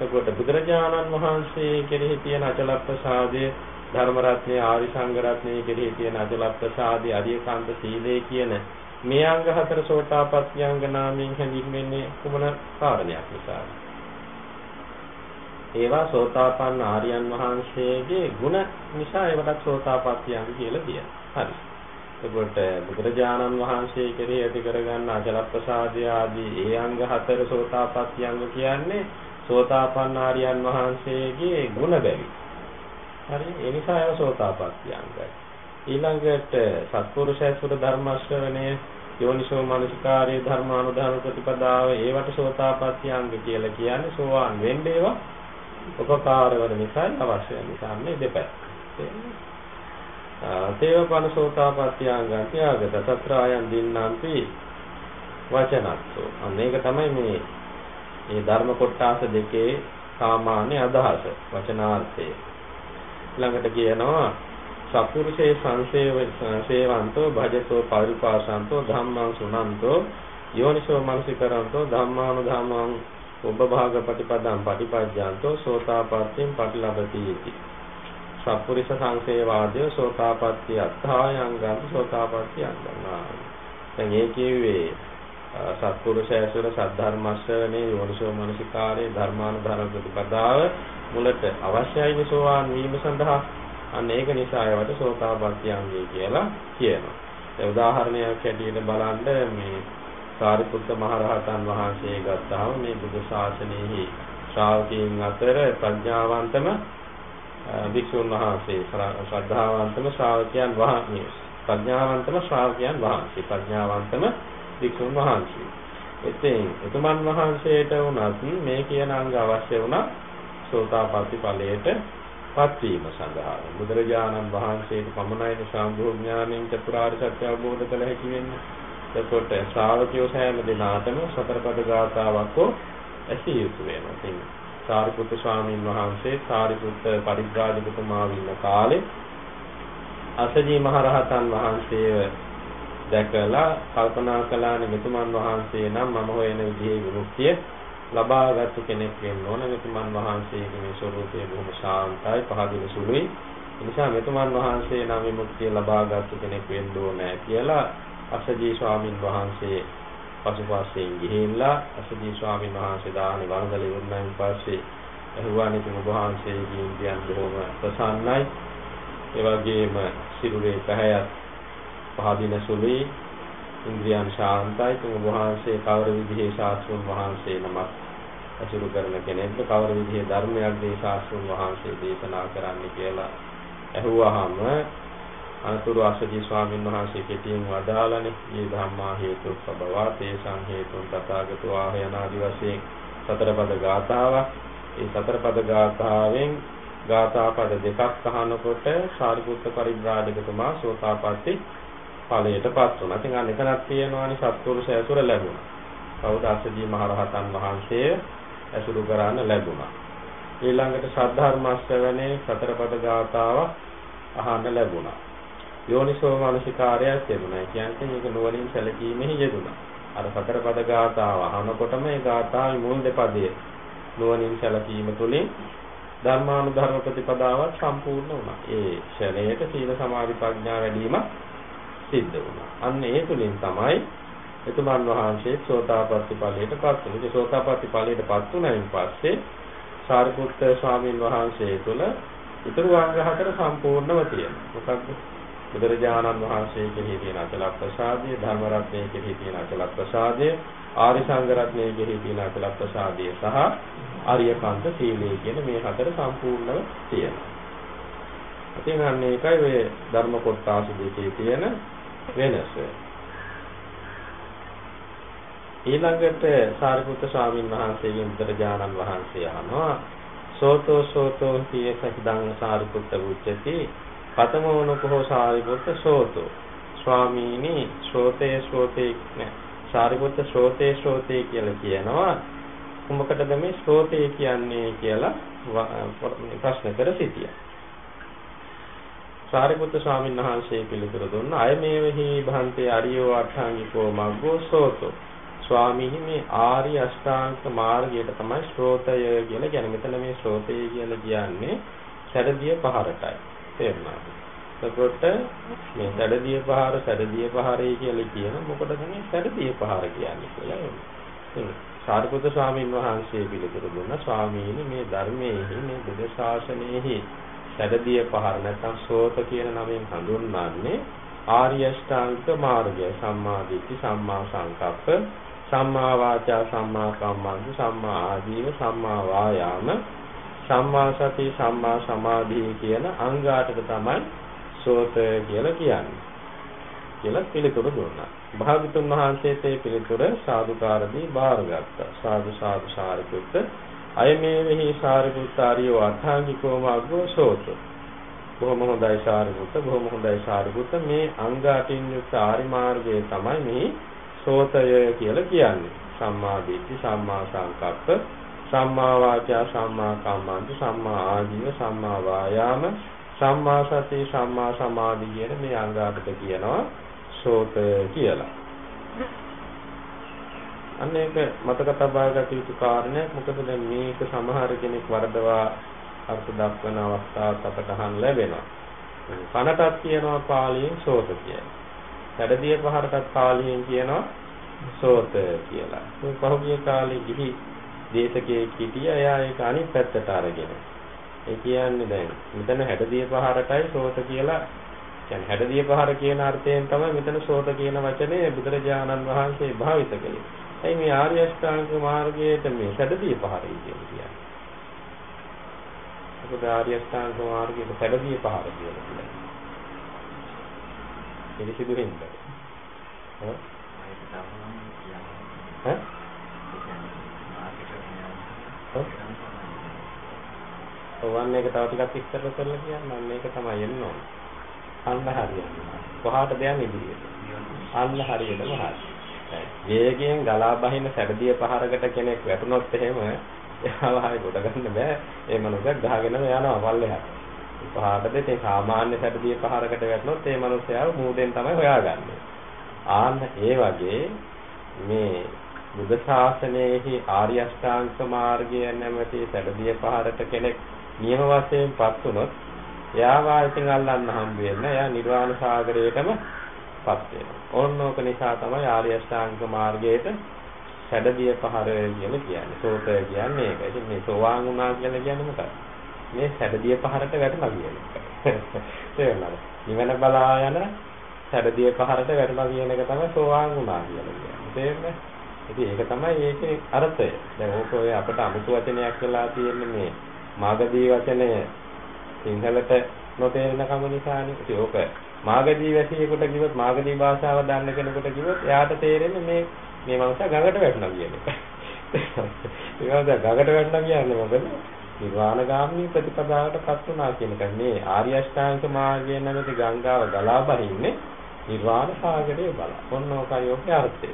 එතකොට බුදුරජාණන් වහන්සේ කෙරෙහි තියෙන අචල ප්‍රසාදයේ ධර්ම රත්නයේ ආරි සංඝ රත්නයේ කෙරෙහි තියෙන අජල ප්‍රසාදී අරියකාන්ත සීලේ කියන මේ අංග හතර සෝතාපට්ටි අංග නාමයෙන් හැඳින්වෙන්නේ කුමන කාරණයක් නිසාද? ඒවා සෝතාපන්න ආර්යයන් වහන්සේගේ ගුණ නිසා ඒවට සෝතාපට්ටි අංග කියලා කියනවා. හරි. එතකොට බුදුරජාණන් වහන්සේ කෙරෙහි ඇති කරගන්න අජල ප්‍රසාදය ආදී ඒ අංග හතර සෝතාපට්ටි අංග කියන්නේ සෝතාපන්න ආර්යයන් වහන්සේගේ ගුණ බැරි. හරි ඒ නිසා ඒව සෝතාපට්ටි අංගයි. ඊළඟට සත්පුරුෂයසුර ධර්ම ශ්‍රවණය යෝනිසෝ මනසිකාරයේ ධර්මානුධර්ම ප්‍රතිපදාව ඒවට සෝතාපට්ටි අංග කියලා කියන්නේ සෝවාන් වෙන්න ඒවා උපකාර වන නිසා අවශ්‍ය නිසා මේ දෙපැත්ත. තේවපන සෝතාපට්ටි අංගං ත්‍යාගත තත්‍රායන් දින්නාන්ති වචනත්ෝ. මේක තමයි මේ මේ ධර්ම කොටස දෙකේ සාමාන්‍ය අදහස වචනාර්ථය. ළඟට කියනවා සප්පුරුෂේ සංසේව සේවන්තෝ භජතෝ පරිපාසන්තෝ ධම්මං සුනන්තෝ යෝනිසෝ මනසිකරන්තෝ ධම්මානු ධම්මං ඔබ භාග ප්‍රතිපදං පටිපජ්ජාන්තෝ සෝතාපට්ඨින් පටිලබති इति සප්පුරිස සංසේවාදය සෝතාපට්ටි අත්ථායංගම් සෝතාපට්ටි අංගම්. දැන් ඒ කියුවේ සත්පුරුෂ ඇසුර සද්ධර්මස්සවනේ යෝනිසෝ මනසිකාරේ ධර්මානුධර්ම ප්‍රතිපදාව මුලට අවශ්‍යයි සෝවාන් වීම සඳහා අන්න ඒක නිසා ඒවට සෝතාපට්ටි අංගය කියලා කියනවා. ඒ උදාහරණයක් ඇටියට බලන්න මේ සාරිපුත්ත මහරහතන් වහන්සේ ගත්තාම මේ බුදු ශාසනයෙහි ශ්‍රාවකයන් අතර ප්‍රඥාවන්තම වික්ෂුන් වහන්සේ ශ්‍රද්ධාවන්තම ශ්‍රාවකයන් වහන්සේ ප්‍රඥාවන්තම ශ්‍රාවකයන් වහන්සේ ප්‍රඥාවන්තම වික්ෂුන් වහන්සේ. ඉතින් එතුමන් වහන්සේට වුණත් මේ කියන අංග අවශ්‍ය වුණා සෝතාපට්ටි ඵලයට පත්වීම සඳහා බුදුරජාණන් වහන්සේට පමණයි සාම්භෝ ඥාණයෙන් චතුරාර්ය සත්‍ය අවබෝධ කළ හැකි වෙන්නේ. එතකොට ශ්‍රාවකයෝ සෑම දිනාටම සතරපද ගාථාවක් හෝ ඇසිය යුතු වෙනවා. ඉතින් සාරිපුත්‍ර ස්වාමීන් වහන්සේ සාරිපුත්‍ර පරිබ්‍රාජකතුමා වින්න කාලේ අසජී මහරහතන් වහන්සේව දැකලා කල්පනා කළානේ මෙතුමන් වහන්සේ නම් මම හොයන විදිහේ විමුක්තිය ලබාගත් කෙනෙක් වෙන්න ඕන. මෙතුමන් වහන්සේගේ මේ ස්වરૂපය බොහොම ශාන්තයි පහදින සුළුයි. ඒ නිසා මෙතුමන් වහන්සේ නම් විමුක්තිය ලබාගත් කෙනෙක් වෙන්න ඕනේ කියලා අසජී ස්වාමින් වහන්සේ පසුපස්සෙන් ගිහිල්ලා අසජී ස්වාමින් වහන්සේ දාහනේ වන්දල ඉවරනයින් පස්සේ අහුවානේ තුම වහන්සේගේ ඉන්දියන් බොහොම ප්‍රසන්නයි. ඒ වගේම සිරුරේ පැහැයත් පහදින සුළුයි. ඉන්ද්‍රියන් ශාන්තයි. තුම වහන්සේ කවර විදිහේ ශාස්ත්‍රුන් වහන්සේ නමක් අසුරු කරන කෙනෙක්ද? කවර විදිහේ ධර්මයක් දේ ශාස්ත්‍රුන් වහන්සේ දේශනා කරන්න කියලා ඇහුවාම අනතුරු අසජී ස්වාමීන් වහන්සේ කෙටියෙන් වදාළනේ. මේ ධම්මා හේතු සබවා තේසං හේතුන් තථාගතෝ ආහයන ආදි වශයෙන් සතර පද ගාථාවක්. ඒ සතර පද ගාථාවෙන් ගාථා පද දෙකක් අහනකොට සාරිපුත්ත පරිබ්‍රාජකතුමා සෝතාපට්ටි ඵලයටපත් වුණා. ඉතින් අන්න එතනක් තියෙනවානේ සත්පුරුෂ ඇසුර ලැබුණා. කවුද අසජී මහරහතන් වහන්සේ ඇසුරු කරන්න ලැබුණා. ඊළඟට සද්ධර්ම ශ්‍රවණේ සතරපද ගාථාව අහන්න ලැබුණා. යෝනිසෝ මනසිකාරයක් ලැබුණා. කියන්නේ මේක නුවණින් සැලකීමෙහි යෙදුණා. අර සතරපද ගාථාව අහනකොටම ඒ ගාථාවේ මුල් දෙපදයේ නුවණින් සැලකීම තුළින් ධර්මානුධර්ම ප්‍රතිපදාවක් සම්පූර්ණ වුණා. ඒ ශරණයට සීල සමාධි ප්‍රඥා වැඩිවීම සිද්ධ වුණා. අන්න ඒ තුලින් තමයි එතුමන් වහන්සේ සෝතාපට්ටි ඵලයටපත් වුනේ. ඒ සෝතාපට්ටි ඵලයටපත් වුණයින් පස්සේ සාරිපුත්ත ස්වාමීන් වහන්සේ තුල ඊතුරු අංග හතර සම්පූර්ණව තියෙනවා. මොකක්ද? බුදුරජාණන් වහන්සේ කෙරෙහි තියෙන අචල ප්‍රසාදය, ධර්ම රත්නයේ කෙරෙහි තියෙන අචල ප්‍රසාදය, ආරි සංඝ රත්නයේ කෙරෙහි තියෙන අචල ප්‍රසාදය සහ ආර්යකාන්ත සීලය කියන මේ හතර සම්පූර්ණව තියෙනවා. ඉතින් අන්න ඒකයි ඔය ධර්ම කොටස දෙකේ තියෙන වෙනස. ඊළඟට සාරිපුත්‍ර ස්වාමීන් වහන්සේගෙන් බුදුරජාණන් වහන්සේ අහනවා සෝතෝ සෝතෝ පියසහිදං සාරිපුත්‍ර උච්චති පතමෝනකෝ සාරිපුත්‍ර සෝතෝ. ස්වාමීනි ශ්‍රෝතේ ශ්‍රෝතේ සාරිපුත්‍ර ශ්‍රෝතේ ශ්‍රෝතේ කියලා කියනවා. කුමකටද මේ ශ්‍රෝතේ කියන්නේ? කියලා ප්‍රශ්න කර සිටියා. සාරිපුත්‍ර ස්වාමීන් වහන්සේ පිළිතුරු දුන්නා අය මේවෙහි භන්තේ අරියෝ අට්ඨාංගිකෝ මග්ගෝ සෝතෝ. ස්වාමීනි මේ ආර්ය අෂ්ටාංග මාර්ගයට තමයි ශ්‍රෝතය කියලා කියන්නේ. මෙතන මේ ශ්‍රෝතය කියලා කියන්නේ සැරදිය පහරටයි. තේරුණාද? එතකොට මේ සැරදිය පහර සැරදිය පහරේ කියලා කියන මොකටද මේ සැරදිය පහර කියන්නේ කියලා සාරිපුත්‍ර ස්වාමීන් වහන්සේ පිළිතුරු දුන්නා ස්වාමීනි මේ ධර්මයේ මේ බුද්ධ ශාසනයෙහි සැඩදිය පහර නැත්නම් සෝත කියන නමෙන් හඳුන්වන්නේ ආර්ය අෂ්ටාංග මාර්ගය සම්මා දිට්ඨි සම්මා සංකප්ප සම්මා වාචා සම්මා කම්මන්ත සම්මා ආජීව සම්මා වායාම සම්මා සති සම්මා සමාධි කියන අංග තමයි සෝත කියලා කියන්නේ. කියලා පිළිතුරු දුන්නා. භාගතුන් වහන්සේට පිළිතුර සාදුකාරදී බාරගත්තා. සාදු සාදු සාරිපුත්ත අයමේ මෙහි සාරිපුත්තාරියෝ අට්ඨාංගිකෝ මාර්ගෝ සෝත. බොහොම හොඳයි සාරිපුත්ත බොහොම හොඳයි සාරිපුත්ත මේ අංග අටින් යුක්ත ආරි මාර්ගය තමයි මේ සෝතය කියලා කියන්නේ. සම්මා දිට්ඨි සම්මා සංකප්ප සම්මා වාචා සම්මා කම්මන්ත සම්මා ආජීව සම්මා වායාම සම්මා සති සම්මා සමාධි කියන මේ අංග අපිට කියනවා සෝත කියලා. අන්න ඒක මතක තබා ගත යුතු කාරණයක්. මොකද දැන් මේක සමහර කෙනෙක් වරදවා අර්ථ දක්වන අවස්ථාවක් අපට අහන්න ලැබෙනවා. කනටත් කියනවා පාලියෙන් සෝත කියලා. සැඩදිය පහරටත් පාලියෙන් කියනවා සෝත කියලා. මේ පහුගිය කාලේ ගිහි දේශකයේ හිටිය එයා ඒක අනිත් පැත්තට අරගෙන. ඒ කියන්නේ දැන් මෙතන හැඩදිය පහරටයි සෝත කියලා කියන්නේ හැඩදිය පහර කියන අර්ථයෙන් තමයි මෙතන සෝත කියන වචනේ බුදුරජාණන් වහන්සේ භාවිත කළේ. එයි මේ ආර්ය අෂ්ටාංග මාර්ගයේට මේ හැඩදිය පහරයි කියන්නේ. මොකද ආර්ය අෂ්ටාංග මාර්ගයේ හැඩදිය පහර කියලා කියන්නේ. පිළිසිදු වෙන්නේ. ඈ? ඈ? ඔවන් එක තව ටිකක් විස්තර කරලා කියන්න අන්න ඒක තමයි එන්න ඕන. අන්න හරියන්නේ. කොහාටද යන්නේ ඉදිරියට? අන්න හරියටම හරි. වේගයෙන් ගලා බහින සැඩදිය පහරකට කෙනෙක් වැටුනොත් එහෙම එයාව හරිය කොට ගන්න බෑ. ඒ මනුස්සයා ගහගෙනම යනවා පල්ලෙහාට. පහටද ඒ සාමාන්‍ය සැඩදිය පහරකට වැටුනොත් ඒ මනුස්සයාව මූදෙන් තමයි හොයාගන්නේ. ආන්න ඒ වගේ මේ බුද්ධ ශාසනයේහි ආර්ය අෂ්ටාංග මාර්ගය නැමැති සැඩදිය පහරට කෙනෙක් නියම වශයෙන්පත් වුණොත් එයා වාසින් අල්ලන්න හම්බ වෙන්නේ එයා නිර්වාණ සාගරයටම පත් වෙනවා. ඕනෝක නිසා තමයි ආර්ය අෂ්ටාංග මාර්ගයේට සැඩදිය පහර කියලා කියන්නේ. සෝත කියන්නේ ඒක. ඉතින් මේ සෝවාන් වුණා කියලා කියන්නේ මොකක්ද? මේ සැඩදිය පහරට වැටුණා කියන එක. තේරුණාද? නිවන බලා යන සැඩදිය පහරට වැටුණා කියන එක තමයි සෝවාන් වුණා කියලා කියන්නේ. තේරුණා? ඉතින් ඒක තමයි ඒකේ අර්ථය. දැන් ඕක ඔය අපට අමුතු වචනයක් වෙලා තියෙන්නේ මේ මාගදී වචනය සිංහලට නොතේරෙන කම නිසානේ. ඉතින් ඕක මාගදී වැසියෙකුට කිව්වොත් මාගදී භාෂාව දන්න කෙනෙකුට කිව්වොත් එයාට තේරෙන්නේ මේ මේ මනුස්සයා ගඟට වැටුණා කියන එක. ඒ වගේ ගඟට වැටුණා කියන්නේ මොකද? නිර්වාණගාමී ප්‍රතිපදාවටපත් වුණා කියන එක. මේ ආර්ය අෂ්ටාංග මාර්ගය නැමැති ගංගාව ගලා බහින්නේ නිර්වාණ සාගරයේ බල. ඔන්න ඔකයි ඔකේ අර්ථය.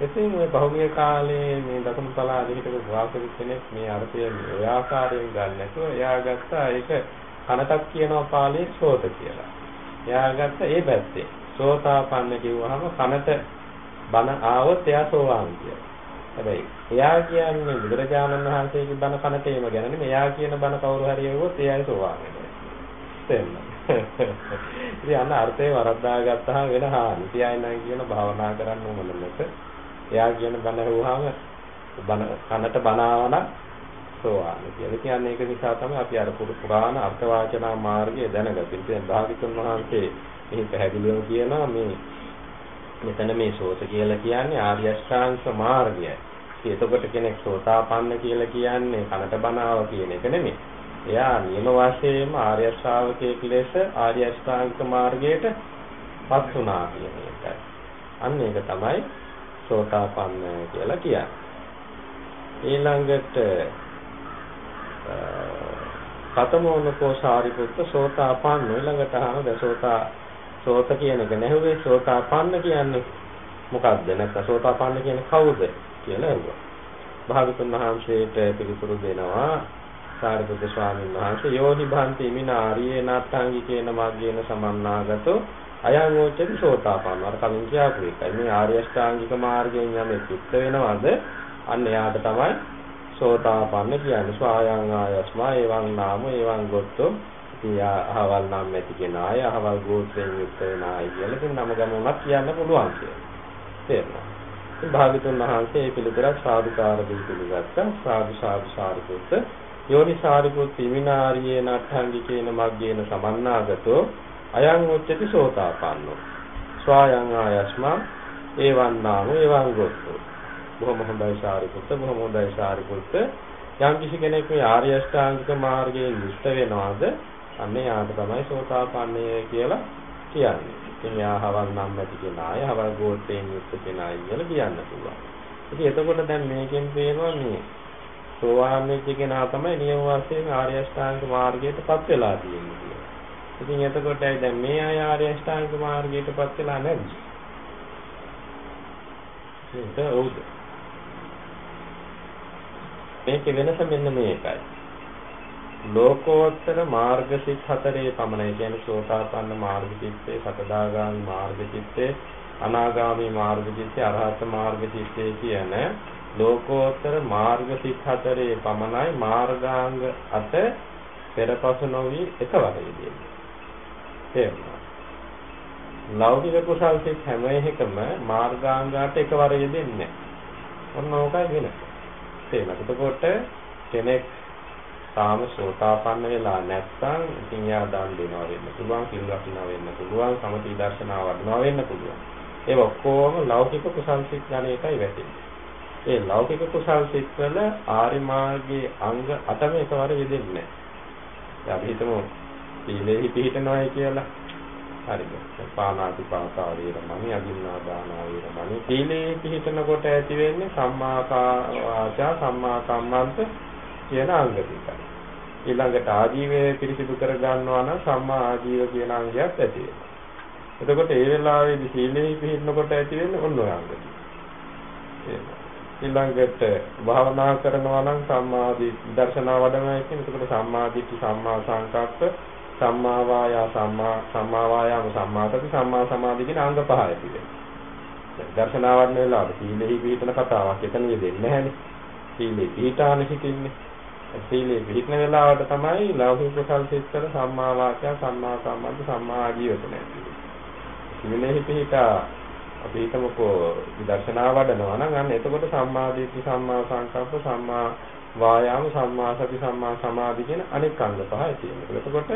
එතින් මේ බහුමිය කාලේ මේ දකුණු පළාතේ හිටපු වාසවික කෙනෙක් මේ අර්ථය මේ ආකාරයෙන් ගන්න නැතුව එයා ගත්තා ඒක කනටක් කියනවා පාළියේ සෝත කියලා. එයා ගත්ත ඒ පැත්තේ සෝතාපන්න කිව්වහම කනට බන ආවොත් එයා සෝවාන් කියලා. හැබැයි එයා කියන්නේ බුදුරජාණන් වහන්සේගේ බණ කනට ඒම ගැන නෙමෙයි. එයා කියන බණ කවුරු හරි ඇහුවොත් එයායි සෝවාන් වෙනවා. තේරුණා? ඉතින් අන්න අර්ථේ වරද්දා ගත්තාම වෙන හානි. තියයි නම් කියන භාවනා කරන්න ඕන නැත. එයා කියන බණ ඇහුවාම බණ කනට බණ ආවනම් සෝවාන් කියලා. කියන්නේ ඒක නිසා තමයි අපි අර පුරාණ අර්ථ වාචනා මාර්ගය දැනගත්තේ. ඉතින් භාගිතුන් වහන්සේ එහි පැහැදිලිව කියනවා මේ මෙතන මේ සෝත කියලා කියන්නේ ආර්ය අෂ්ටාංග මාර්ගයයි. එතකොට කෙනෙක් සෝතාපන්න කියලා කියන්නේ කනට බණාව කියන එක නෙමෙයි. එයා නියම වශයෙන්ම ආර්ය ශ්‍රාවකයෙක් ලෙස ආර්ය අෂ්ටාංග මාර්ගයට පත් වුණා කියන එකයි. අන්න ඒක තමයි සෝතාපන්න කියලා කියන්නේ. ඊළඟට කතමෝනකෝ සාරිපුත්ත සෝතාපන්න ඊළඟට අහන දසෝතා සෝත කියන එක නැහුවේ සෝතාපන්න කියන්නේ මොකක්ද නැත්නම් සෝතාපන්න කියන්නේ කවුද කියලා ඇහුවා. භාගතුන් වහන්සේට පිළිතුරු දෙනවා සාරිපුත්‍ර ස්වාමීන් වහන්සේ යෝනි භාන්ති මිනාරියේ නාට්ඨාංගිකේන මාර්ගේන සමන්නාගතෝ අයං ඕචති සෝතාපන්න. අර කලින් කියපු එකයි. මේ ආර්ය අෂ්ටාංගික මාර්ගයෙන් යමෙක් යුක්ත වෙනවද? අන්න එයාට තමයි සෝතාපන්න කියන්නේ. ස්වායං ආයස්මා එවං නාම එවං ගොත්තෝ ඉතියා අහවල් නම් ඇති කෙනාය අහවල් ගෝත්‍රයෙන් යුක්ත වෙනායි කියලා ඉතින් නම ගමනක් කියන්න පුළුවන් කියලා. තේරුණා. ඉතින් භාගතුන් වහන්සේ මේ පිළිතුරක් සාදුකාර දී පිළිගත්තා. සාදු සාදු සාරිපුත්ත යෝනි සාරිපුත් විනාරියේ නට්ඨංගිකේන මග්ගේන සමන්නාගතෝ අයං උච්චති සෝතාපන්නෝ ස්වායං ආයස්මා ඒවන් නාම ඒවන් ගොත්තෝ බොහොම හොඳයි සාරිපුත්ත බොහොම හොඳයි සාරිපුත්ත යම් කිසි කෙනෙක් මේ ආර්ය අෂ්ටාංගික මාර්ගයෙන් යුක්ත වෙනවාද අන්න යාට තමයි සෝතාපන්නය කියලා කියන්නේ. ඉතින් යාහවල් නම් නැති කෙනාය, හවල් ගෝත්‍රයෙන් යුක්ත කෙනායි කියලා කියන්න පුළුවන්. ඉතින් එතකොට දැන් මේකෙන් පේනවා මේ සෝවාන් වෙච්ච කෙනා තමයි නියම වශයෙන් ආර්ය අෂ්ටාංග මාර්ගයටපත් වෙලා තියෙන්නේ. ඉතින් එතකොට දැන් මේ අය ආර්ය අෂ්ටාංග මාර්ගයටපත් වෙලා නැද්ද? ඒක උද. මේක වෙනස මෙන්න මේකයි. ලෝකෝත්තර මාර්ගසිත හතරේ පමණයි කියන්නේ සෝතාපන්න මාර්ගචිත්තේ, සකදාගාමි මාර්ගචිත්තේ, අනාගාමි මාර්ගචිත්තේ, අරහත් මාර්ගචිත්තේ කියන ලෝකෝත්තර මාර්ගසිත හතරේ පමණයි මාර්ගාංග අත පෙරපසු නොවි එකවර යෙදෙන්නේ. තේරුණා. ලෞකික කුසල් සිත් හැම එකම මාර්ගාංගාට එකවර යෙදෙන්නේ නැහැ. ඔන්න ඕකයි වෙනස. තේරෙනවද? එතකොට කෙනෙක් තාම සෝතාපන්න වෙලා නැත්නම් ඉතින් යා දන් දෙනවා වෙන්න පුළුවන්, සිල් රකින්නවා වෙන්න පුළුවන්, සමථ දර්ශනාව වඩනවා වෙන්න පුළුවන්. ඒ ඔක්කොම ලෞකික කුසල් සිත් ගණයටයි වැටෙන්නේ. ඒ ලෞකික කුසල් සිත් වල ආරි මාර්ගයේ අංග 8ම එකවර යෙදෙන්නේ නැහැ. අපි හිතමු සීලෙහි පිහිටනවායි කියලා. හරිද? පානාති පාතා වේරමණී අදින්නා දානා වේරමණී සීලෙහි පිහිටනකොට ඇති වෙන්නේ සම්මා වාචා සම්මා කම්මන්ත කියන අංග ටිකයි. ඊළඟට ආජීවය පිරිසිදු කර ගන්නවා නම් සම්මා ආජීව කියන අංගයක් ඇති වෙනවා. එතකොට ඒ වෙලාවේදී සීලෙහි පිහිටනකොට ඇති වෙන්නේ ඔන්න ඔය අංග ටික. ඊළඟට භාවනා කරනවා නම් සම්මාදී දර්ශනා වඩනවා කියන්නේ එතකොට සම්මාදිට්ඨි සම්මා සංකප්ප සම්මා වායා සම්මා සම්මා වායාම සම්මා සති සම්මා සමාධි කියන අංග පහ ඇති වෙනවා. දර්ශනා වඩන වෙලාවට සීලෙහි පිහිටන කතාවක් එතන යෙදෙන්නේ නැහැනේ. සීලෙහි පිහිටාන හිතින්නේ. සීලෙහි පිහිටන වෙලාවට තමයි ලෞකික කුසල් සිත්තර සම්මා වාචා සම්මා සම්බන්ධ සම්මා ආජීවක නැති. සීලෙහි පිහිටා අපි හිතමුකෝ විදර්ශනා වඩනවා නම් අන්න එතකොට සම්මා දිට්ඨි සම්මා සංකප්ප සම්මා වායාම සම්මා සති සම්මා සමාධි කියන අනෙක් අංග පහයි තියෙනවා. එතකොට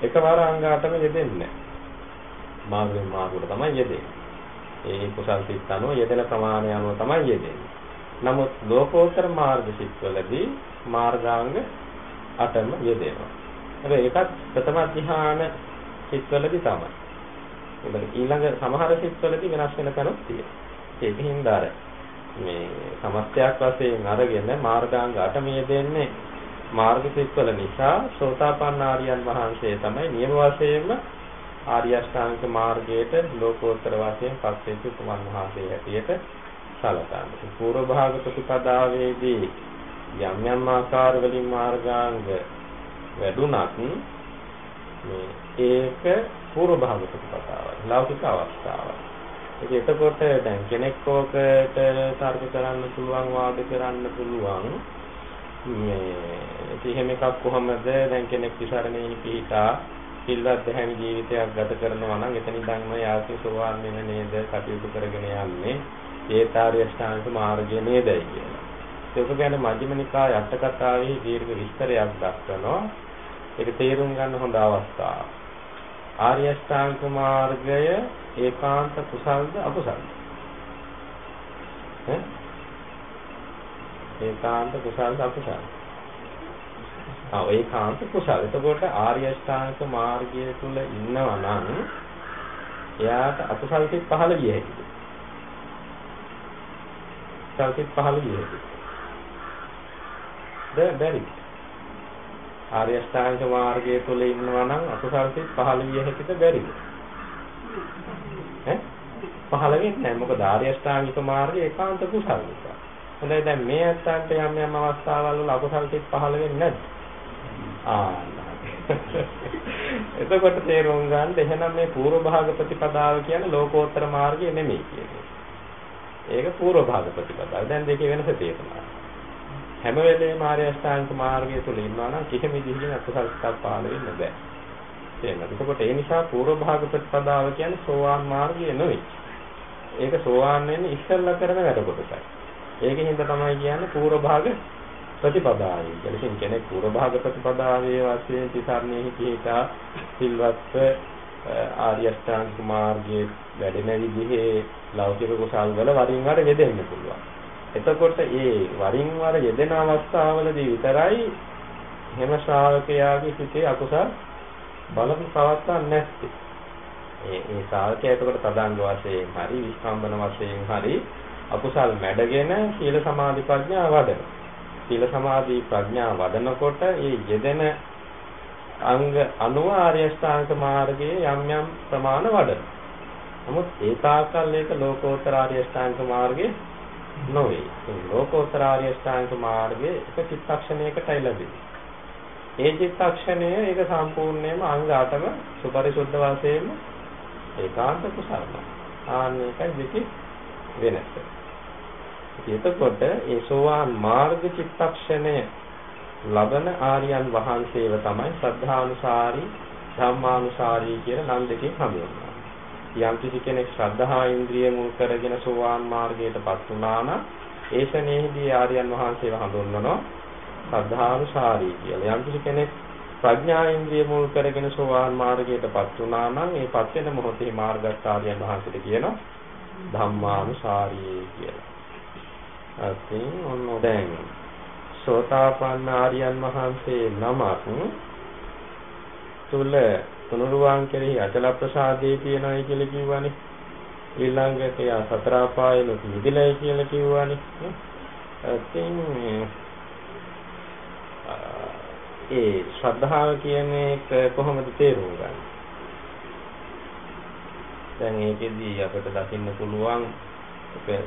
එකවර අංග අටම යෙදෙන්නේ නැහැ. මාර්ගෙන් මාර්ගයට තමයි යෙදෙන්නේ. ඒ කුසල් සිත් අනුව යෙදෙන ප්‍රමාණය අනුව තමයි යෙදෙන්නේ. නමුත් ලෝකෝත්තර මාර්ග සිත්වලදී මාර්ගාංග අටම යෙදෙනවා. හැබැයි ඒකත් ප්‍රථම ධ්‍යාන සිත්වලදී තමයි. ඒකට ඊළඟ සමහර සිත්වලදී වෙනස් වෙන තැනුත් තියෙනවා. ඒකින් දාර මේ සමස්තයක් වශයෙන් අරගෙන මාර්ගාංග 8 දෙන්නේ මාර්ග සිත්වල නිසා සෝතාපන්න ආර්යයන් වහන්සේ තමයි නියම වශයෙන්ම ආර්ය අෂ්ටාංග මාර්ගයට ලෝකෝත්තර වශයෙන් පස්සේ තුමන් වහන්සේ හැටියට සලකන්නේ. පූර්ව භාග ප්‍රතිපදාවේදී යම් යම් ආකාර වලින් මාර්ගාංග වැඩුණත් මේ ඒක පූර්ව භාග ප්‍රතිපදාවයි ලෞකික අවස්ථාවයි. ඉතින් එතකොට දැන් කෙනෙක් ඕකට තර්ක කරන්න පුළුවන් වාද කරන්න පුළුවන්. මේ ඉතින් එහෙම එකක් කොහමද දැන් කෙනෙක් විසරණේ පිහිටා සිල්වත් දැහැමි ජීවිතයක් ගත කරනවා නම් එතන ඉඳන්ම යාසි සෝවාන් වෙන නේද කටයුතු කරගෙන යන්නේ ඒතාරිය ශ්‍රාන්ත මාර්ගය නේදයි කියලා. ඒක ගැන මජ්ක්‍ධිම නිකාය අට කතාවේ දීර්ඝ විස්තරයක් දක්වනවා. ඒක තේරුම් ගන්න හොඳ අවස්ථාවක්. ආර්ය අෂ්ටාංග මාර්ගය ඒකාන්ත කුසල්ද අකුසල්ද? ඈ? ඒකාන්ත කුසල්ද අකුසල්ද? ආ ඒකාන්ත කුසල. එතකොට ආර්ය අෂ්ටාංග මාර්ගය තුල ඉන්නවා නම් එයාට අකුසල් සිත් පහළ විය හැකියි. කුසල් සිත් පහළ විය හැකියි. බැරි. ආර්ය අෂ්ටාංග මාර්ගය තුල ඉන්නවා නම් අකුසල් සිත් පහළ විය හැකිද බැරිද? ඈ පහළ වෙන්නේ නැහැ. මොකද ආර්ය අෂ්ටාංගික මාර්ගය ඒකාන්ත කුසල නිසා. හොඳයි දැන් මේ අත්තන්ට යම් යම් අවස්ථාවල් වල අකුසල් සිත් පහළ වෙන්නේ නැද්ද? ආ එතකොට තේරුම් ගන්න එහෙනම් මේ පූර්ව භාග ප්‍රතිපදාව කියන්නේ ලෝකෝත්තර මාර්ගය නෙමෙයි කියන්නේ. ඒක පූර්ව භාග ප්‍රතිපදාව. දැන් දෙකේ වෙනස තේරුණා. හැම වෙලේම ආර්ය අෂ්ටාංග මාර්ගය තුල ඉන්නවා නම් කිසිම විදිහකින් අකුසල් සිතක් පහළ වෙන්න බෑ. තේරෙනවද? එතකොට ඒ නිසා පූර්ව භාග ප්‍රතිපදාව කියන්නේ සෝවාන් මාර්ගය නෙවෙයි. ඒක සෝවාන් වෙන්නේ ඉස්සෙල්ලා කරන වැඩ කොටසයි. ඒකෙන් තමයි කියන්නේ පූර්ව භාග ප්‍රතිපදාවයි. කියන්නේ කෙනෙක් පූර්ව භාග ප්‍රතිපදාවේ වාසියේ තිසරණෙහි පිහිටා සිල්වත්ව ආර්ය අෂ්ටාංග මාර්ගයේ වැඩෙන විදිහේ ලෞකික කුසල් වල වරින් වර යෙදෙන්න පුළුවන්. එතකොට ඒ වරින් වර යෙදෙන අවස්ථාවලදී විතරයි හැම ශ්‍රාවකයාගේ සිතේ අකුසල් බලපු පවත්වන්නේ නැත්තේ. ඒ ඒ ශ්‍රාවකයා එතකොට තදංග වශයෙන් හරි විස්කම්බන වශයෙන් හරි අකුසල් මැඩගෙන සීල සමාධි ප්‍රඥා වඩන. සීල සමාධි ප්‍රඥා වඩනකොට ඒ යෙදෙන අංග අනුව ආර්ය ශ්‍රාංක මාර්ගයේ යම් යම් ප්‍රමාණ වඩන. නමුත් ඒ තාකල් ඒක ලෝකෝත්තර ආර්ය ශ්‍රාංක මාර්ගයේ නොවේ. ලෝකෝත්තර ආර්ය ශ්‍රාංක මාර්ගයේ එක චිත්තක්ෂණයකටයි ලැබෙන්නේ. ඒ චිත්තක්ෂණය ඒක සම්පූර්ණයෙන්ම අංග 8ම සුපරිසුද්ධ වශයෙන්ම ඒකාන්ත කුසලයි. ආන්නේකයි දෙකේ වෙනස. එතකොට ඒ සෝවාන් මාර්ග චිත්තක්ෂණය ලබන ආර්යයන් වහන්සේව තමයි ශ්‍රද්ධානුසාරී ධම්මානුසාරී කියලා නම් දෙකෙන් හඳුන්වනවා. යම් කිසි කෙනෙක් ශ්‍රද්ධා ඉන්ද්‍රිය මුල් කරගෙන සෝවාන් මාර්ගයටපත් වුණා නම් ඒ ශනේහිදී ආර්යයන් වහන්සේව හඳුන්වනවා ශ්‍රද්ධානුසාරී කියලා. යම් කිසි කෙනෙක් ප්‍රඥා ඉන්ද්‍රිය මුල් කරගෙන සෝවාන් මාර්ගයටපත් වුණා නම් ඒ පත් වෙන මොහොතේ මාර්ගස්ථාරියන් වහන්සේට කියනවා ධම්මානුසාරී කියලා. අතින් ඔන්න දැන් සෝතාපන්න ආර්යයන් වහන්සේ නමක් තුල තුනුරුවන් කෙරෙහි අචල ප්‍රසාදේ තියෙනයි කියලා කිව්වනේ. ඊළඟට යා සතර අපායෙල මිදිලයි කියලා කිව්වනේ. ඉතින් ඒ ශ්‍රද්ධාව කියන එක කොහොමද තේරුම් ගන්නේ? දැන් ඒකෙදී අපිට දකින්න පුළුවන්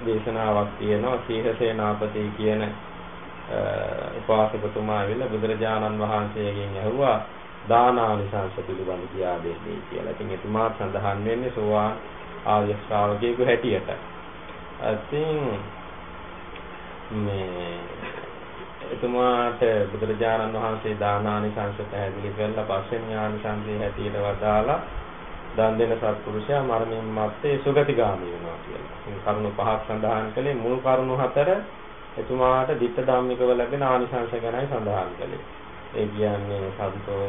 දේශනාවක් තියෙනවා සීහසේනාපති කියන උපාසකතුමා ඇවිල්ලා බුදුරජාණන් වහන්සේගෙන් ඇහුවා දානානිසංස පිළිබඳ කියා දෙන්නේ කියලා. ඉතින් එතුමා සඳහන් වෙන්නේ සෝවාන් ආර්ය ශ්‍රාවකයෙකු හැටියට. ඉතින් මේ එතුමාට බුදුරජාණන් වහන්සේ දානානිසංස පැහැදිලි කරලා පස්වෙනි ආනිසංසයේ හැටියට වදාලා දන් දෙන සත්පුරුෂයා මරණින් මත්තේ සුගතිගාමී වෙනවා කියලා. ඉතින් කරුණු පහක් සඳහන් කළේ මුල් කරුණු හතර එතුමාට ditta ධම්මිකව ලැබෙන ආනිසංස ගැනයි සඳහන් කළේ. ඒ කියන්නේ සන්තෝ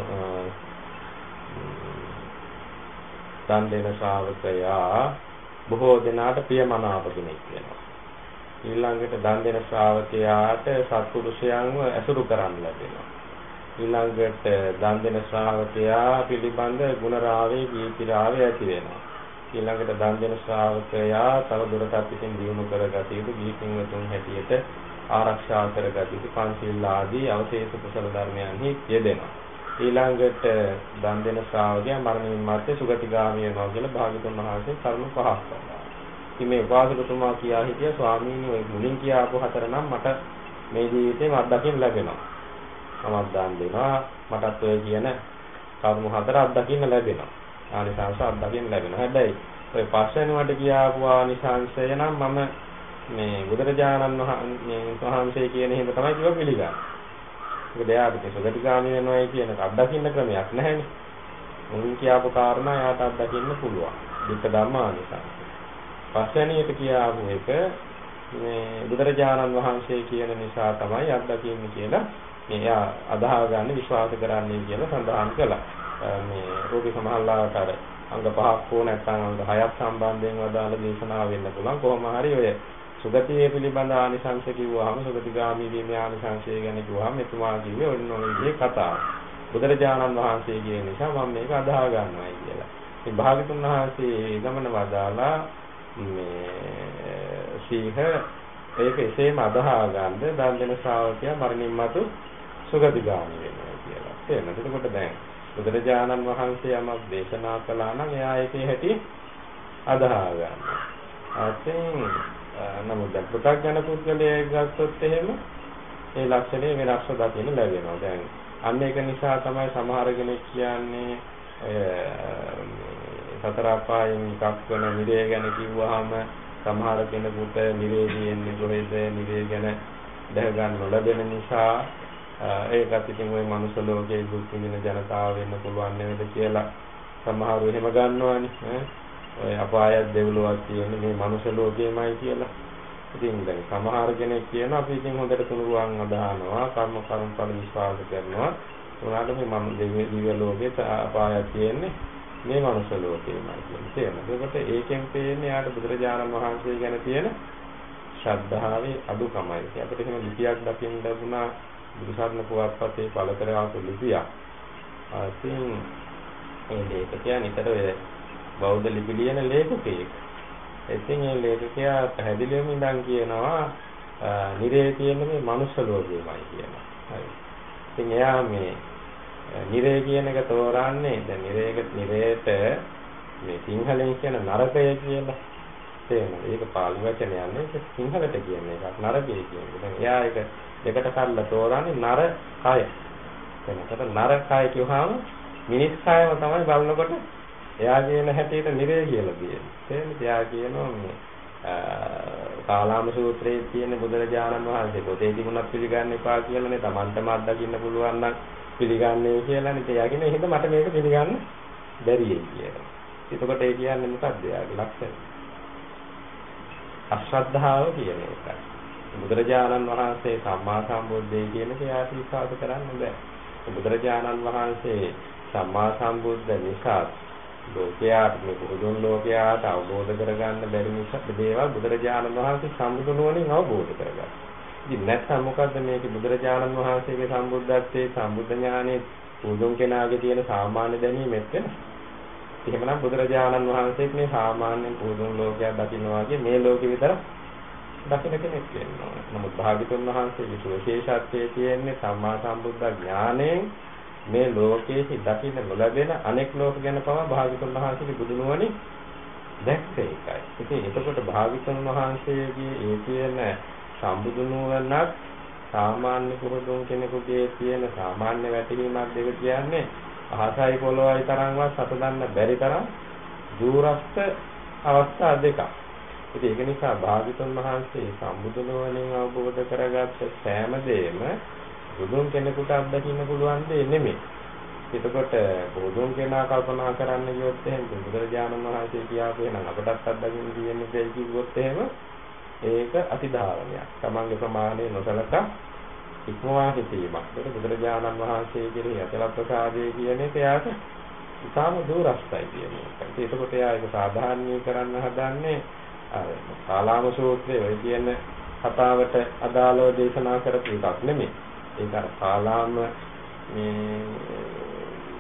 දන් දෙන ශ්‍රාවකයා බොහෝ දෙනාට ප්‍රියමනාප කෙනෙක් වෙනවා. ඊළඟට දන් දෙන ශ්‍රාවකයාට සත්පුරුෂයන්ව ඇසුරු කරන්න ලැබෙනවා. ඊළඟට දන් දෙන ශ්‍රාවකයා පිළිබඳ ගුණරාවේ කීර්තිරාවේ ඇති වෙනවා. ඊළඟට දන් දෙන ශ්‍රාවකයා තව දුරටත් ඉතින් දියුණු කරගත යුතු දීපින්වතුන් හැටියට ආරක්ෂා කරගත යුතු පංචශීල ආදී අවශේෂ කුසල ධර්මයන්හි යෙදෙනවා. ඊළඟට දන් දෙන ශ්‍රාවකයා මරණින් මත්තේ සුගතිගාමී වෙනවා කියලා භාගතුන් වහන්සේ කරුණු පහක් කරනවා. ඉතින් මේ උපාසකතුමා කියා හිටිය ස්වාමීනි ඔය මුලින් කියාපු හතර නම් මට මේ ජීවිතේම අත්දකින්න ලැබෙනවා. මමත් දන් දෙනවා මටත් ඔය කියන කරුණු හතර අත්දකින්න ලැබෙනවා. ආනිසංස අත්දකින්න ලැබෙනවා. හැබැයි ඔය පස්වෙනි වට කියාපු ආනිසංසය නම් මම මේ බුදුරජාණන් වහන්සේ කියන හිම තමයි කිව්ව පිළිගන්නේ. මොකද එයාට සුගතිගාමී වෙනවයි කියන එක අත්දකින්න ක්‍රමයක් නැහැනේ. මුලින් කියාපු කාරණා එයාට අත්දකින්න පුළුවන්. දුක්ඛ ධම්මානිසංස. පස්වෙනියට කියාපු එක මේ බුදුරජාණන් වහන්සේ කියන නිසා තමයි අත්දකින්නේ කියලා එයා අදාහ ගන්න විශ්වාස කරන්නේ කියලා සඳහන් කළා. මේ රෝගී සමහරලාට අර අංග පහක් හෝ නැත්නම් අංග හයක් සම්බන්ධයෙන් වදාළ දේශනාව වෙන්න පුළුවන්. කොහොම හරි ඔය සුගතිය පිළිබඳ ආනිසංශ කිව්වහම සුගතිගාමී වීමේ ආනිසංශය ගැන කිව්වහම එතුමා කිව්වේ ඔන්න ඔය විදිහේ කතාව. බුදුරජාණන් වහන්සේ කියන නිසා මම මේක අදාහ ගන්නවායි කියලා. ඉතින් භාගතුන් වහන්සේ ගමන වදාලා මේ සීහ ඒක එසේම අදාහ ගන්න දන් දෙන ශ්‍රාවකයා මරණින් මතු සුගතිගාමී වෙනවා කියලා. තේරෙනවද? එතකොට දැන් බුදුරජාණන් වහන්සේ යමක් දේශනා කළා නම් එයා ඒකේ හැටි අදාහ ගන්නවා. අතින් නමුත් දැන් පෘථග්ජන පුද්ගලයෙක් ගත්තොත් එහෙම ඒ ලක්ෂණය වෙනස්ව දකින්න ලැබෙනවා. දැන් අන්න ඒක නිසා තමයි සමහර කෙනෙක් කියන්නේ සතර අපායෙන් එකක් වෙන නිරය ගැන කිව්වහම සමහර කෙනෙකුට නිරේ තියෙන්නේ කොහෙද නිරේ ගැන දැක ගන්න නොලැබෙන නිසා ඒකත් ඉතින් ওই මනුස්ස ලෝකයේ දුක් විඳින ජනතාව වෙන්න පුළුවන් නේද කියලා සමහරව එහෙම ගන්නවනේ ඔය අපායත් දෙව්ලොවක් තියෙන්නේ මේ මනුෂ්‍ය ලෝකෙමයි කියලා. ඉතින් දැන් සමහර කෙනෙක් කියන අපි ඉතින් හොඳට තුනුරුවන් අදහනවා කර්ම කර්මඵල විශ්වාස කරනවා. උනාට මේ මම දිව්‍ය ලෝකේ අපායත් තියෙන්නේ මේ මනුෂ්‍ය ලෝකෙමයි කියන්නේ තේරෙනවද? ඒකට ඒකෙන් පේන්නේ යාට බුදුරජාණන් වහන්සේ ගැන තියෙන ශ්‍රද්ධාවේ අඩුකමයි. අපිට එහෙම ලිපියක් දකින්න ලැබුණා බුදුසරණ පුවත්පතේ පළතර ආපු ලිපියක්. ඉතින් ඒ ලේඛකයා නිතර බෞද්ධ ලිපි ලියන ලේඛකයෙක්. ඉතින් මේ ලේඛකයා පැහැදිලිවම ඉඳන් කියනවා නිරේ තියෙන මේ මනුස්ස ලෝකෙමයි කියනවා. හරි. ඉතින් එයා මේ නිරේ කියන එක තෝරන්නේ දැන් නිරේක නිරේට මේ සිංහලෙන් කියන නරකය කියලා තේරෙනවද? ඒක පාලි වචනයක් නේ. ඒක සිංහලට කියන එකක් නරකය කියන්නේ. දැන් එයා ඒක දෙකට කඩලා තෝරන්නේ නර කය. එතකොට නර කය කියවහම මිනිස් කයම තමයි බලනකොට එයා කියන හැටියට නිරේ කියලා කියන්නේ. තේරෙනවද? එයා කියනවා මේ කාලාම සූත්‍රයේ තියෙන බුදුරජාණන් වහන්සේ පොතේ තිබුණත් පිළිගන්න එපා කියලානේ Tamanටම අත්දකින්න පුළුවන් නම් පිළිගන්නේ කියලානේ ඒ යකින එහෙනම් මට මේක පිළිගන්න බැරියි කියලා. එතකොට ඒ කියන්නේ මොකක්ද යාගේ ලක්ෂණය? අශ්‍රද්ධාව කියන එකයි. බුදුරජාණන් වහන්සේ සම්මා සම්බුද්දේ කියන කයාට විශ්වාස කරන්න බෑ. බුදුරජාණන් වහන්සේ සම්මා සම්බුද්ධ නිසා ලෝකයාට මේ බුදුන් ලෝකයාට අවබෝධ කරගන්න බැරි නිසා දේවල් බුදුරජාණන් වහන්සේ සම්බුදු නුවණින් අවබෝධ කරගත්තා. ඉතින් නැත්නම් මොකද්ද මේක බුදුරජාණන් වහන්සේගේ සම්බුද්ධත්වයේ සම්බුද්ධ ඥානයේ බුදුන් කෙනාගේ තියෙන සාමාන්‍ය දැනීමෙත් වෙනස්. එහෙමනම් බුදුරජාණන් වහන්සේත් මේ සාමාන්‍ය බුදුන් ලෝකයක් දකින්නවා වගේ මේ ලෝකෙ විතර දකින්න කෙනෙක් වෙනවා. නමුත් භාග්‍යතුන් වහන්සේගේ සුවිශේෂත්වයේ තියෙන්නේ සම්මා සම්බුද්ධ ඥාණයෙන් මේ ලෝකයේ දකින්න නොලැබෙන අනෙක් ලෝක ගැන පවා භාග්‍යතුන් වහන්සේගේ බුදු නුවණින් දැක්ක එකයි. ඉතින් එතකොට භාග්‍යතුන් වහන්සේගේ ඒ කියන සම්බුදු නුවණක් සාමාන්‍ය පුරුදුන් කෙනෙකුගේ තියෙන සාමාන්‍ය වැටහීමක් දෙක කියන්නේ අහසයි පොළොවයි තරම්වත් සතදන්න බැරි තරම් දුරස්ත අවස්ථා දෙකක්. ඉතින් ඒක නිසා භාග්‍යතුන් වහන්සේ සම්බුදු නුවණින් අවබෝධ කරගත්ත සෑම දෙයක්ම බුදුන් කෙනෙකුට අත්දකින්න පුළුවන් දෙයක් නෙමෙයි. එතකොට බුදුන් කෙනා කල්පනා කරන්න ගියොත් එහෙම බුදුරජාණන් වහන්සේ කියාපු එහෙනම් අපටත් අත්දකින්න තියෙන්නේ දෙයි කිව්වොත් එහෙම ඒක අතිධාරණයක්. තමන්ගේ ප්‍රමාණය නොසලකා ඉක්මවා හිටීමක්. ඒක බුදුරජාණන් වහන්සේ කෙරෙහි අචල ප්‍රසාදයේ කියන එක යාට ඉතාම දුරස්තයි කියන එක. එතකොට එයා ඒක සාධාරණීකරන්න හදන්නේ අර කාලාම සූත්‍රයේ ඔය කියන කතාවට අදාළව දේශනා කරපු එකක් නෙමෙයි. ඒක අර කාලාම මේ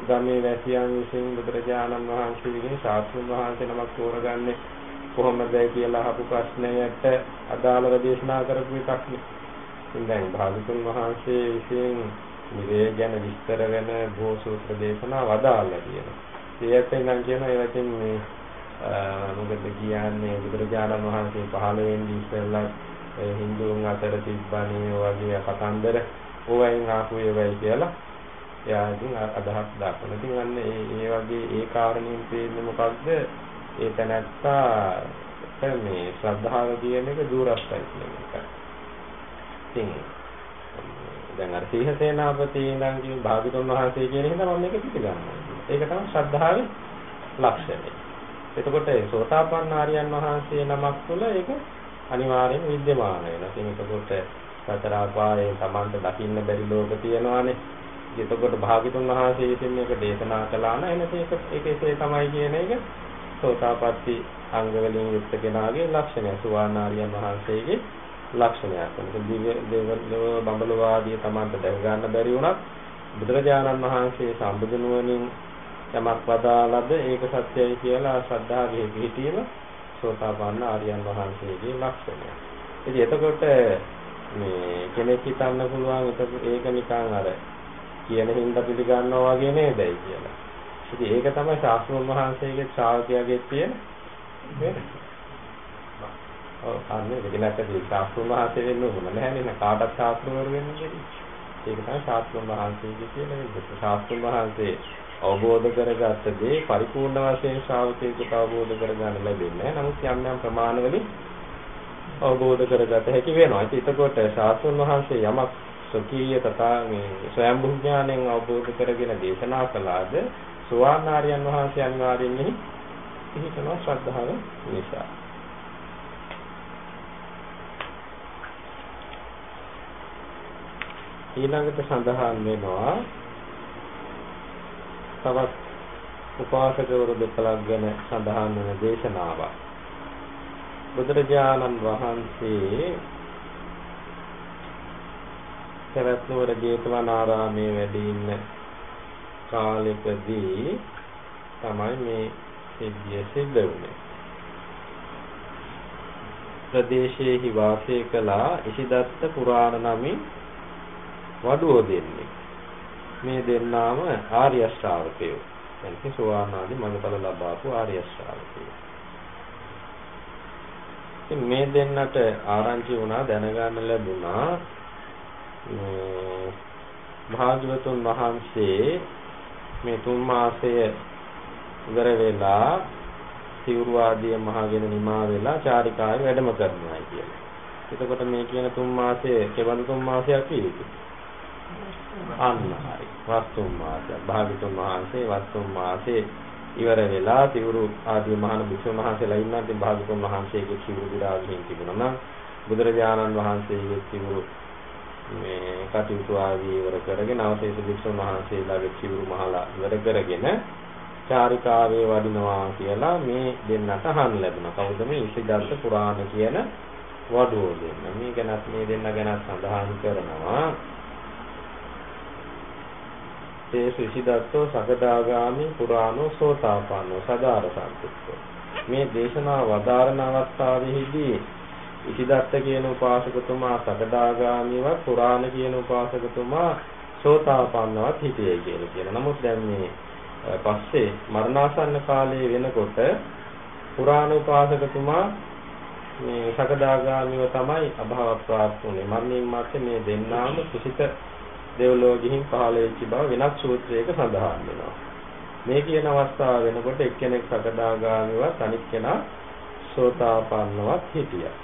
ගමේ වැසියන් විසින් බුදුරජාණන් වහන්සේගෙන් ශාස්ත්‍රඥ වහන්සේ නමක් තෝරගන්නේ කොහොමද කියලා අහපු ප්‍රශ්නයට අදාළව දේශනා කරපු එකක් නේ. ඉතින් දැන් භාගතුන් වහන්සේ විසින් නිවේ ගැන විස්තර වෙන බොහෝ සූත්‍ර දේශනා වදාළා කියනවා. ඒත් ඉඳන් කියන ඒ වචින් මේ මොකද කියන්නේ බුදුරජාණන් වහන්සේ පහළ වෙන්නේ ඉස්සෙල්ලා හින්දුන් අතර තිබ්බනේ වගේ කතන්දර ඕවයින් ආපු ඒවයි කියලා එයා ඉතින් අදහස් දක්වන. ඉතින් අන්න ඒ ඒ වගේ ඒ කාරණේන් තේන්නේ මොකක්ද? ඒ තැනත්තා මේ ශ්‍රද්ධාව කියන එක දුරස්තයි කියන එක. ඉතින් දැන් අර සීහසේනාපති ඉඳන් කියන භාගතුන් වහන්සේ කියන හින්දා මම මේක පිළිගන්නවා. ඒක තමයි ශ්‍රද්ධාවේ ලක්ෂණය. එතකොට සෝතාපන්න ආර්යයන් වහන්සේ නමක් තුළ ඒක අනිවාර්යෙන් विद्यमान වෙනවා. ඉතින් එතකොට සතර අපායේ Tamanta දකින්න බැරි ලෝක තියෙනවානේ. එතකොට භාග්‍යතුන් වහන්සේ විසින් මේක දේශනා කළා නම් එනත ඒක ඒකේ තමයි කියන එක සෝතාපට්ටි අංග වලින් යුක්ත කෙනාගේ ලක්ෂණය. සුවානාරියන් වහන්සේගේ ලක්ෂණයක්. මොකද දිව්‍ය දේව බඹලවාදී Tamanta දැක ගන්න බැරි වුණත් බුදුරජාණන් වහන්සේ සම්බුදු නුවණින් යමක් වදාළද ඒක සත්‍යයි කියලා ශ්‍රද්ධාවේ පිහිටීම සෝතාපන්න ආර්යයන් වහන්සේගේ ලක්ෂණය. ඉතින් එතකොට මේ කෙනෙක් හිතන්න පුළුවන් ඒක නිකන් අර කියන හින්දා පිළිගන්නවා වගේ නේදයි කියලා. ඉතින් ඒක තමයි ශාස්ත්‍රඥ වහන්සේගේ ශ්‍රාවකයාගේ තියෙන වෙනස. ඔව් අන්නේ වෙනකදී ශාස්ත්‍රඥ වහන්සේ වෙන්න ඕන නැහැ නේ කාටත් ශාස්ත්‍රවරු වෙන්න බැරි. ඒක තමයි ශාස්ත්‍රඥ වහන්සේගේ තියෙන වෙනස. ශාස්ත්‍රඥ වහන්සේ අවබෝධ කරගත්ත දේ පරිපූර්ණ වශයෙන් ශ්‍රාවකයෙකුට අවබෝධ කරගන්න ලැබෙන්නේ නැහැ. නමුත් යම් යම් ප්‍රමාණවලින් අවබෝධ කරගත හැකි වෙනවා. එතකොට ශාස්ත්‍රඥ වහන්සේ යමක් සොකීය තථා මේ ස්වයං බුඥාණයෙන් අවබෝධ කරගෙන දේශනා කළාද සෝවාන් ආර්යයන් වහන්සේ අනිවාර්යෙන් මෙහි පිහිටනවා ශ්‍රද්ධාව නිසා. ඊළඟට සඳහන් වෙනවා තවත් උපාසකවරු දෙකලක් ගැන සඳහන් වෙන දේශනාවක්. බුදුරජාණන් වහන්සේ සවැත්නුවර ජේතවනාරාමේ වැඩ ඉන්න කාලෙකදී තමයි මේ සිද්ධිය සිද්ධ වුනේ. ප්‍රදේශයේහි වාසය කළා ඉසිදත්ත පුරාණ නමින් වඩුව දෙන්නේ. මේ දෙන්නාම ආර්ය ශ්‍රාවකයෝ. එනිසා සෝවාන් ආදී මඟඵල ලබාපු ආර්ය ශ්‍රාවකයෝ. ඉතින් මේ දෙන්නට ආරංචි වුණා දැනගන්න ලැබුණා භාග්‍යවතුන් වහන්සේ මේ තුන් මාසය ඉවර වෙලා සිවුරු ආදී මහගෙන නිමා වෙලා චාරිකාවේ වැඩම කරනවායි කියලා. එතකොට මේ කියන තුන් මාසයේ කෙබඳු තුන් මාසයක් වේවි. අන්න හරි. වස්තුන් මාසය. භාගතුන් වහන්සේ වස්තුන් මාසේ ඉවර වෙලා සිවුරු ආදී මහාන භික්ෂුන් වහන්සේලා ඉන්නා ඉතින් භාගතුන් වහන්සේගේ සිවුරු දිරා ගිහින් තිබුණා නම් බුදුරජාණන් වහන්සේගේ සිවුරු මේ කටයුතු ආදී ඉවර කරගෙන අවශේෂ භික්ෂුන් වහන්සේලාගේ සිවුරු මහලා ඉවර කරගෙන චාරිකාවේ වඩිනවා කියලා මේ දෙන්නට අහන්න ලැබුණා. කවුද මේ ඉසිදත්ත පුරාණ කියන වඩුව දෙන්න. මේ ගැනත් මේ දෙන්න ගැනත් සඳහන් කරනවා. ඒ ඉසිදත්තෝ සකදාගාමි පුරාණෝ සෝතාපන්නෝ සදාර සම්පුත්තෝ. මේ දේශනාව වදාරන අවස්ථාවේදී ඉසිදත්ත කියන උපාසකතුමා සකදාගාමීවත් පුරාණ කියන උපාසකතුමා සෝතාපන්නවත් හිටියේ කියලා කියන. නමුත් දැන් මේ පස්සේ මරණාසන්න කාලයේ වෙනකොට පුරාණ උපාසකතුමා මේ සකදාගාමීව තමයි අභාව ප්‍රාප්ත වුනේ. මරණින් මත්තේ මේ දෙන්නාම කුසිත දෙව්ලොව ගිහින් පහළ වෙච්ච බව වෙනත් සූත්‍රයක සඳහන් වෙනවා. මේ කියන අවස්ථාව වෙනකොට එක්කෙනෙක් සකදාගාමීවත් අනිත් කෙනා සෝතාපන්නවත් හිටියා.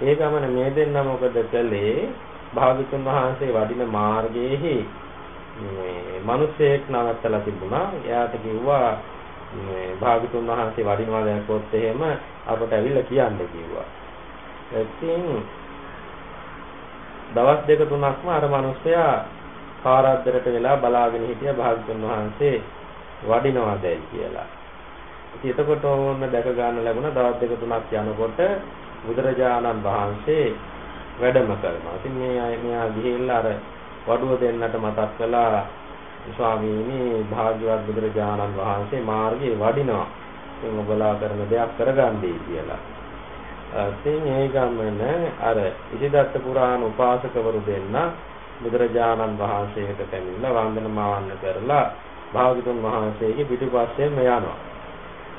ඒ ගමන මේ දෙන්න මොකද කළේ? භාගතුන් වහන්සේ වඩින මාර්ගයේහි මේ මිනිසෙක් නවත්තලා තිබුණා. එයාට කිව්වා මේ භාගතුන් වහන්සේ වඩිනවා දැක්කොත් එහෙම අපට ඇවිල්ලා කියන්න කිව්වා. ඉතින් දවස් දෙක තුනක්ම අර මිනිසයා පාරද්දරට වෙලා බලාගෙන හිටියා භාගතුන් වහන්සේ වඩිනවදයි කියලා. ඉතින් එතකොට ඕන්න දැක ගන්න ලැබුණා දවස් දෙක තුනක් යනකොට බුදුරජාණන් වහන්සේ වැඩම කරනවා. ඉතින් මේ අය මෙයා ගිහිල්ලා අර වඩුව දෙන්නට මතක් කළා ස්වාමීනි භාග්‍යවත් බුදුරජාණන් වහන්සේ මාර්ගයේ වඩිනවා. ඉතින් ඔබලා කරන දෙයක් කරගන්නයි කියලා. ඉතින් ඒ ගමන අර ඉතිදත්ත පුරාණ උපාසකවරු දෙන්න බුදුරජාණන් වහන්සේට පැමිණලා වන්දනමාවන්න කරලා භාගතුන් වහන්සේගේ පිටුපස්සෙන්ම යනවා.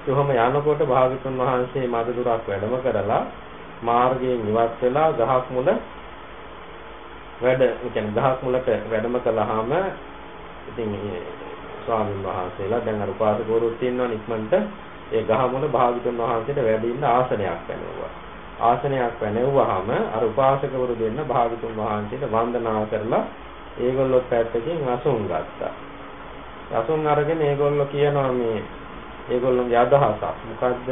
කොහොම යනකොට භාගතුන් වහන්සේ මද දුරක් වැඩම කරලා මාර්ගයෙන් ඉවත් වෙලා ගහක් මුල වැඩ කියන්නේ ගහක් මුලට වැඩම කළාම ඉතින් මේ ස්වාමීන් වහන්සේලා දැන් අර උපාසකවරුත් ඉන්නවා ඉක්මනට ඒ ගහ මුල භාගතුන් වහන්සේට වැඩ ඉන්න ආසනයක් පැනෙවුවා. ආසනයක් පැනෙවුවාම අර උපාසකවරු දෙන්න භාගතුන් වහන්සේට වන්දනා කරලා ඒගොල්ලෝ පැත්තකින් අසුන් ගත්තා. අසුන් අරගෙන ඒගොල්ලෝ කියනවා මේ ඒගොල්ලෝගේ අදහසක්. මොකද්ද?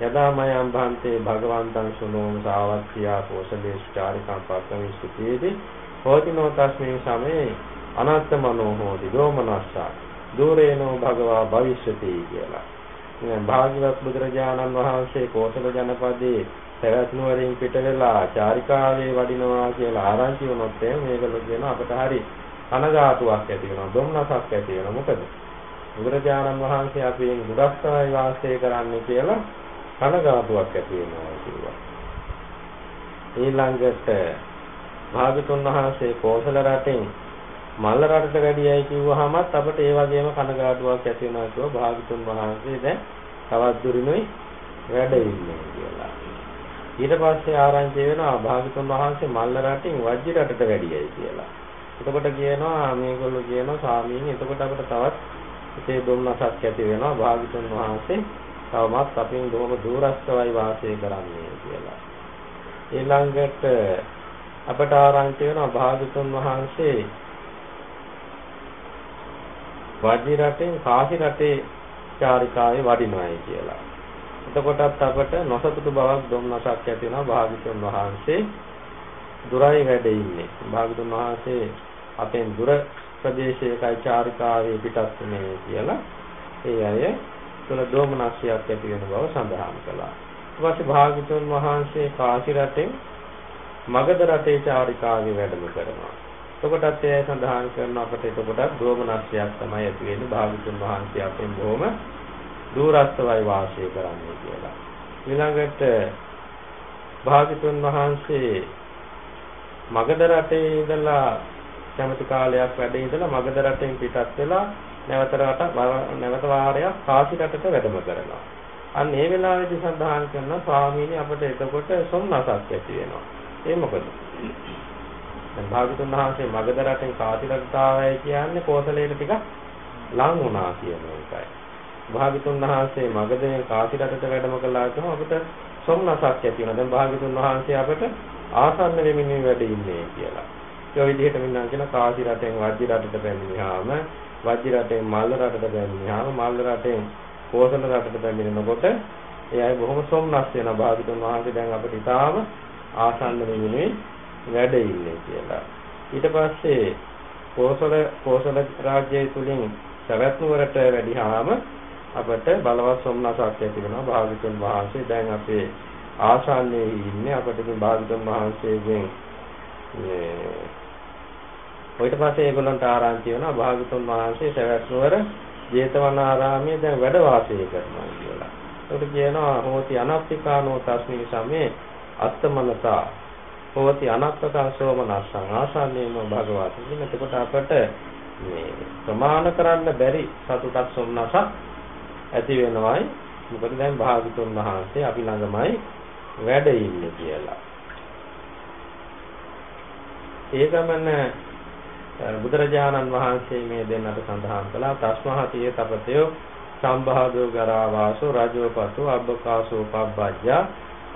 යදාමයන් භාන්තේ භගවන්තං සුනෝම සාවත්‍යා කෝසලේශ චාරිකම් පක්කමිස්තුතියේදී හෝතිනෝ තස්මේ සමේ අනත්ත මනෝ හෝති දෝමනස්සා දූරේනෝ භගවා භවිෂ්‍යති කියලා. මේ භාග්‍යවත් බුදුරජාණන් වහන්සේ කෝසල ජනපදයේ පැවැත් නුවරින් පිට වෙලා චාරිකාවේ වඩිනවා කියලා ආරංචි වුණොත් මේගොල්ලෝ කියන අපට හරි අනගාතුවක් ඇති වෙනවා දුම්නසක් ඇති වෙනවා මොකද බුදුරජාණන් වහන්සේ අපෙන් දුරස්තවයි වාසය කරන්නේ කියලා කනගාටුවක් ඇති වෙනවා කිව්වා. ඊළඟට භාගතුන් වහන්සේ කෝසල රටෙන් මල්ල රටට වැඩියයි කිව්වහමත් අපිට ඒ වගේම කනගාටුවක් ඇති වෙනවා කිව්වා භාගතුන් වහන්සේ දැන් තවත් දුරිනුයි වැඩ ඉන්නේ කියලා. ඊට පස්සේ ආරංචි වෙනවා භාගතුන් වහන්සේ මල්ල රටින් වජ්ජි රටට වැඩියයි කියලා. එතකොට කියනවා මේගොල්ලෝ කියනවා ස්වාමීනි එතකොට අපිට තවත් ඉතේ දුම්නසක් ඇති වෙනවා භාගතුන් වහන්සේ තවමත් අපින් බොහොම දුරස්තවයි වාසය කරන්නේ කියලා. ඊළඟට අපට ආරංචි වෙනවා භාගතුන් වහන්සේ වජි රටෙන් කාසි රටේ චාරිකාවේ වඩිනවායි කියලා. එතකොටත් අපට නොසතුටු බවක් දුම්නසක් ඇති වෙනවා භාගතුන් වහන්සේ දුරයි වැඩ ඉන්නේ. භාගතුන් වහන්සේ අපෙන් දුර ප්‍රදේශයකයි චාරිකාවේ පිටත් වුනේ කියලා ඒ අය තුළ දෝමනස්යක් ඇති වෙන බව සඳහන් කළා. ඊට පස්සේ භාග්‍යතුන් වහන්සේ කාශි රටෙන් මගධ රටේ චාරිකාවේ වැඩම කරනවා. එතකොටත් ඒ සඳහන් කරන අපට එතකොටත් දෝමනස්යක් තමයි ඇති වෙන්නේ භාග්‍යතුන් වහන්සේ අපෙන් බොහොම දුරස්තවයි වාසය කරන්නේ කියලා. ඊළඟට භාග්‍යතුන් වහන්සේ මගධ රටේ ඉඳලා කැමති කාලයක් වැඩ ඉඳලා මගධ රටෙන් පිටත් වෙලා නැවත රට නැවත වාරයක් කාසි රටට වැඩම කරනවා. අන්න ඒ වෙලාවේදී සඳහන් කරනවා ස්වාමීනි අපිට එතකොට සොම්නසක් ඇති වෙනවා. ඒ මොකද? දැන් භාගතුන් වහන්සේ මගධ රටෙන් කාතිරට ආවයි කියන්නේ කෝසලයට ටිකක් ලං වුණා කියන එකයි. භාගතුන් වහන්සේ මගධයෙන් කාතිරටට වැඩම කළා කියම අපිට සොම්නසක් ඇති වෙනවා. දැන් භාගතුන් වහන්සේ අපට ආසන්න වෙමින් වැඩ ඉන්නේ කියලා. ඒ විදිහට මින්නම් කියන කාසි රටෙන් වජ්ජි රටට පැමිණියාම වජ්ජි රටෙන් මල්ල රටට පැමිණියාම මල්ල රටෙන් කෝසල රටට පැමිණෙනකොට ඒ අය බොහොම සොම්නස් වෙන භාගතුන් වහන්සේ දැන් අපිට ඉතාම ආසන්න වෙමිනේ වැඩ ඉන්නේ කියලා. ඊට පස්සේ කෝසල කෝසල රාජ්‍යය තුලින් සවැත් නුවරට වැඩිහාම අපට බලවත් සොම්නසක් ඇති වෙනවා භාගතුන් වහන්සේ දැන් අපේ ආශාන්නේ ඉන්නේ. අපට ඉතින් භාගතුන් වහන්සේගෙන් ඊට පස්සේ ඒගොල්ලන්ට ආරාංචි වෙනවා. භාගතුන් වහන්සේ සවැත්නුවර ජේතවනාරාමයේ දැන් වැඩ වාසය කරනවා කියලා. ඒකට කියනවා හෝති අනප්පිකානෝ තස්මින් සමේ අත්තමනතා. හෝති අනත්තකං සෝමනස්සං. ආසන්නේම භගවති. ඉතින් එතකොට අපට මේ ප්‍රමාණ කරන්න බැරි සතුටක් සොම්නසක් ඇති වෙනවයි. මොකද දැන් භාගතුන් වහන්සේ අපි ළඟමයි වැඩ ඉන්නේ කියලා. ඒ ගමන බුදුරජාණන් වහන්සේ මේ දෙන්නට සඳහන් කළා තස්මහතිය තපතයෝ සම්භාදෝ ගරාවාසෝ රජෝපතු අබ්බකාසෝ පබ්බජ්ජා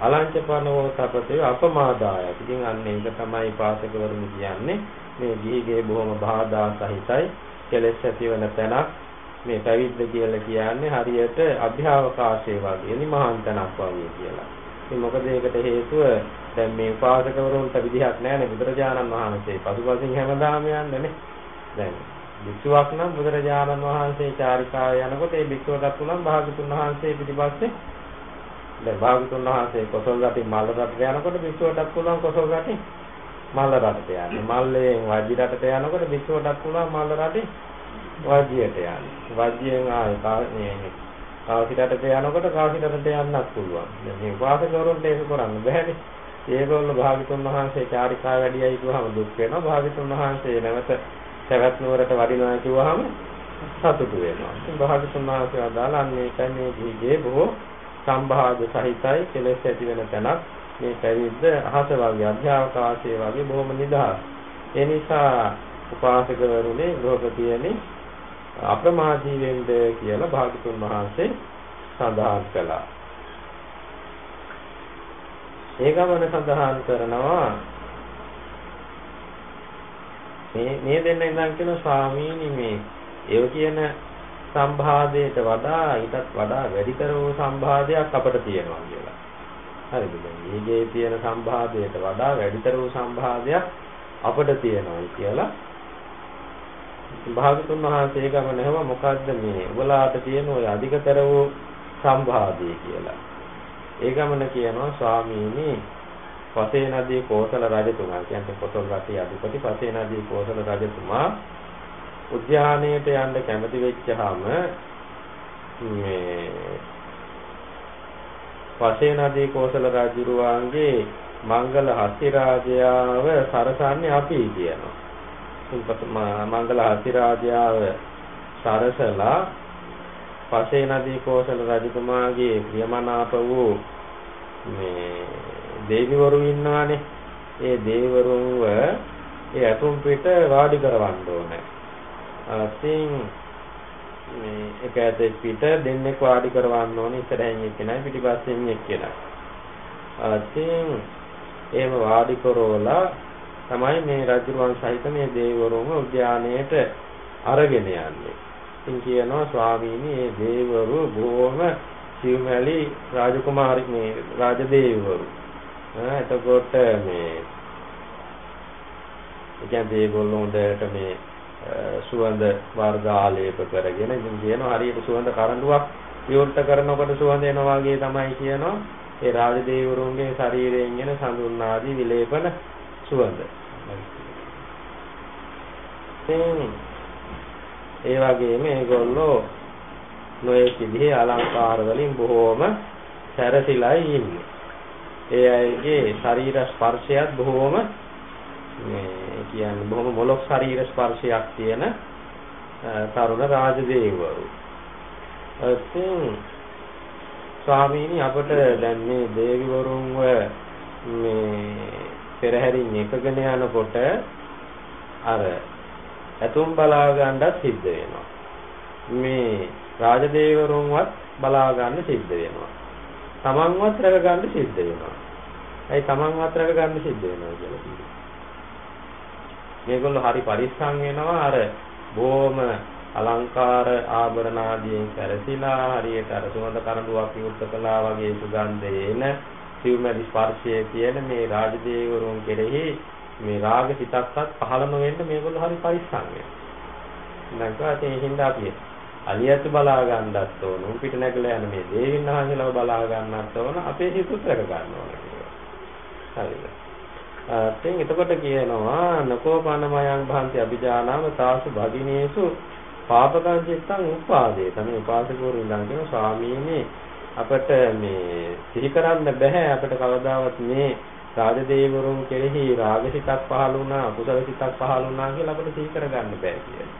අලංචපනෝ තපතේ අපමාදාය. ඉතින් අන්න ඒක තමයි පාසකවරුනි කියන්නේ. මේ ගිහිගේ බොහොම බාධා සහිතයි. කෙලෙස් ඇතිවන තැනක් මේ පැවිද්ද කියලා කියන්නේ හරියට අභ්‍යවකාශය වගේ නිමහාන් තැනක් වගේ කියලා. ඉතින් මොකද ඒකට හේතුව දැන් මේ උපාසකවරුන්ට විදිහක් නැහැනේ බුදුරජාණන් වහන්සේ පසුපසින් හැමදාම යන්නේ දැන් භික්ෂුවක් නම් බුදුරජාණන් වහන්සේ චාරිකාව යනකොට ඒ භික්ෂුවටත් උනම් භාගතුන් වහන්සේ පිටිපස්සේ දැන් භාගතුන් වහන්සේ කොසල් රටින් මල්ල රටට යනකොට භික්ෂුවටත් පුළුවන් කොසල් රටින් මල්ල රටට යන්න. මල්ලෙන් වජ්ජි රටට යනකොට භික්ෂුවටත් පුළුවන් මල්ල රටින් වජ්ජියට යන්න. වජ්ජියෙන් ආයේ කාසි රටට යනකොට කාසි රටට යන්නත් පුළුවන්. දැන් මේ උපාසකවරුන්ට ඒක කරන්න බෑනේ. ඒගොල්ලෝ භාගතුන් වහන්සේ චාරිකා වැඩියයි කිව්වහම දුක් වෙනවා. භාගතුන් වහන්සේ නැවත සවැත් නුවරට වඩිනවා කිව්වහම සතුටු වෙනවා. ඉතින් භාගතුන් වහන්සේ අදාළන් මේකයි මේ ජීවිතේ බොහෝ සම්භාග සහිතයි කෙලෙස් ඇති වෙන තැනක් මේ පැවිද්ද අහස වගේ අධ්‍යාවකාශයේ වගේ බොහොම නිදහස්. ඒ නිසා උපාසකවරුනේ ගෘහපතියනි අප්‍රමාදී වෙන්න කියලා භාගතුන් වහන්සේ සඳහන් කළා. ඒ ගමන සඳහන් කරනවා මේ මේ දෙන්න ඉඳන් කියන ස්වාමීනි මේ ඒව කියන සම්භාදයට වඩා ඊටත් වඩා වැඩිතර වූ සම්භාදයක් අපිට තියෙනවා කියලා. හරිද? මේකේ තියෙන සම්භාදයට වඩා වැඩිතර වූ සම්භාදයක් අපිට තියෙනවා කියලා භාගතුන් වහන්සේ ගමනව මොකද්ද මේ උඹලාට තියෙන ওই අධිකතර වූ සම්භාදේ කියලා. ඒ ගමන කියනවා ස්වාමීනි පසේ නදී කෝසල රජතුමා කියන්නේ කොතොල් රටේ අධිපති පසේ නදී කෝසල රජතුමා උද්‍යානයට යන්න කැමති වෙච්චාම මේ පසේ නදී කෝසල රජුරුවන්ගේ මංගල හස්ති රාජයාව සරසන්නේ අපි කියනවා. මංගල හස්ති රාජයාව සරසලා පසේ නදී කෝසල රජතුමාගේ ප්‍රියමනාප වූ මේ දෙවිවරු ඉන්නවානේ. ඒ දෙවිවරුන්ව ඒ අතුම් පිට වාඩි කරවන්න ඕනේ. අතින් මේ එක ඇතේ පිට දෙන්නෙක් වාඩි කරවන්න ඕනේ ඉස්සරහින් එක්කෙනයි පිටිපස්සෙන් එක්කෙනයි. අතින් එහෙම වාඩි කරවලා තමයි මේ රජුරුවන් සහිත මේ දෙවිවරුන්ව උද්‍යානයට අරගෙන යන්නේ. ඉතින් කියනවා ස්වාමීනි මේ දේවරු බොහොම සිව්මැලි රාජකුමාරි මේ රාජදේවරු. ආ එතකොට මේ කියන්නේ ඒගොල්ලෝ හොඳට මේ සුවඳ වර්ග ආලේප කරගෙන ඉතින් කියනවා හරියට සුවඳ කරඬුවක් විවෘත කරනකොට සුවඳ එනවා වගේ තමයි කියනවා ඒ රාජදේවරුන්ගේ ශරීරයෙන් එන සඳුන් ආදී විලේපන සුවඳ. ඒ වගේම මේගොල්ලෝ නොයෙක් විදිහේ අලංකාර වලින් බොහෝම සැරසිලායි ඉන්නේ. ඒ අයගේ ශරීර ස්පර්ශයත් බොහෝම මේ කියන්නේ බොහොම මොලොක් ශරීර ස්පර්ශයක් තියෙන තරුණ රාජදේවරු. ඉතින් ස්වාමීනි අපට දැන් මේ දේවිවරුන්ව මේ පෙරහැරින් එකගෙන යනකොට අර ඇතුම් බලා ගන්නත් සිද්ධ වෙනවා. මේ රාජදේවරුන්වත් බලා ගන්න සිද්ධ වෙනවා. තමන්වත් රැක ගන්න සිද්ධ වෙනවා. ඒ තමන්වත් රැක ගන්න සිද්ධ වෙනවා කියලා කියනවා. මේගොල්ලෝ හරි පරිස්සම් වෙනවා අර බොහොම අලංකාර ආභරණ ආදියෙන් සැරසිලා හරියට අර සුවඳ කරඬුවක් විවෘත කළා වගේ සුගන්ධය එන සිව්මැලි ස්පර්ශයේ තියෙන මේ රාජදේවරුන් කෙරෙහි මේ රාග සිතක්වත් පහළ නොවෙන්න මේගොල්ලෝ හරි පරිස්සම් වෙනවා. නැත්නම් ඒ හින්දා අපි අලියත් බලා ගන්නත් ඕන. උන් පිට නැගලා යන මේ දේවින් වහන්සේලාව බලා ගන්නත් ඕන. අපේ හිතුත් රැක ගන්න ඕන හරිද? එතෙන් එතකොට කියනවා නකෝපනමයන් භාන්ති අභිජානාම තාසු භගිනේසු පාපකං චිත්තං උපාදේ. තමයි උපාසකවරු ඉඳන් කියන ස්වාමීනි අපට මේ සිහි කරන්න බෑ අපිට කවදාවත් මේ රාජදේවරුන් කෙරෙහි රාගසිතක් පහළ වුණා අකුසල සිතක් පහළ වුණා කියලා අපිට සිහි කරගන්න බෑ කියලා.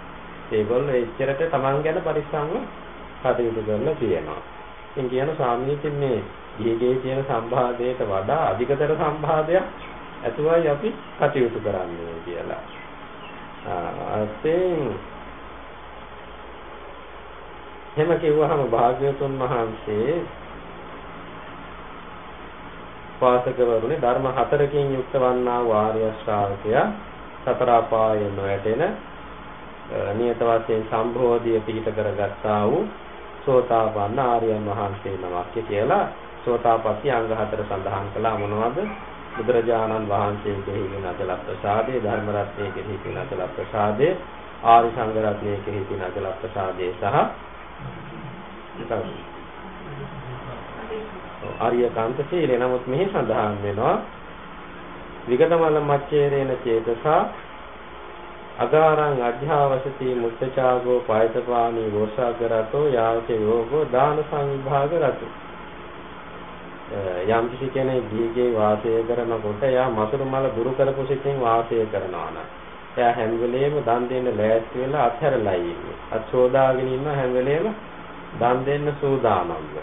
ඒගොල්ලෝ එච්චරට Taman ගැන පරිස්සම්ව කටයුතු කරලා තියෙනවා. ඉතින් කියන ස්වාමීන් මේ දීගේ කියන සම්භාදයට වඩා අධිකතර සම්භාදයක් ඇතුවයි අපි කටයුතු කරන්නේ කියලා. අතෙන් එහෙම කිව්වහම භාග්‍යවතුන් වහන්සේ පාසකවරුනි ධර්ම හතරකින් යුක්ත වන්නා වාර්ය ශ්‍රාවකයා සතර අපායෙම වැටෙන නියත වශයෙන් සම්භෝධිය පිහිට කරගත්තා වූ සෝතාපන්න ආර්යයන් වහන්සේ නමක් කියලා සෝතාපට්ටි අංග හතර සඳහන් කළා. මොනවද? බුදුරජාණන් වහන්සේ කෙරෙහි වෙන අචල ප්‍රසාදේ ධර්ම රත්නයේ කෙරෙහි වෙන අචල ප්‍රසාදේ ආරි සංඝ රත්නයේ කෙරෙහි වෙන අචල ප්‍රසාදේ සහ ආර්යකාන්ත සීලය නමුත් මෙහි සඳහන් වෙනවා විගතමල මච්චේරේන චේතසා අගාරං අධ්‍යාවසති මුත්තචාගෝ පායතපානී වෝසාගරතෝ යාච යෝගෝ දාන සංවිභාග රතු. යම් කිසි කෙනෙක් දීගේ වාසය කරනකොට එයා මතුරු මල දුරු කරපු සිතින් වාසය කරනවා නම් එයා හැම වෙලේම දන් දෙන්න ලෑස්ති වෙලා අත්හැරලා ඉන්නේ. අත් සෝදාගෙන ඉන්න හැම වෙලේම දන් දෙන්න සූදානම්ව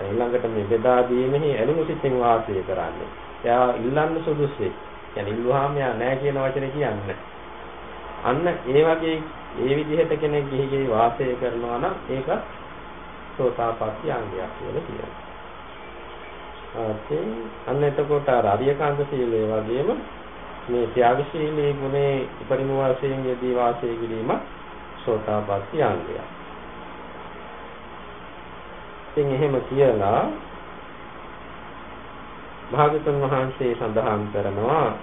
ඊළඟට මේ බෙදා දීමෙහි ඇලුණු සිතින් වාසය කරන්නේ එයා ඉල්ලන්න සුදුසුයි කියන්නේ ඉල්ලුවාම එයා නැහැ කියන වචනේ කියන්නේ අන්න ඒ වගේ ඒ විදිහට කෙනෙක් ගිහිගේ වාසය කරනවා නම් ඒක සෝතාපට්ටි අංගයක් කියලා කියනවා. ඒ අන්න එතකොට අර අරියකාන්ත සීලය වගේම මේ ත්‍යාගශීලී ගුණේ උපරිම වාසයෙන් යෙදී වාසය කිරීම සෝතාපට්ටි අංගයක්. ඉතින් එහෙම කියලා භාගතුන් වහන්සේ සඳහන් කරනවා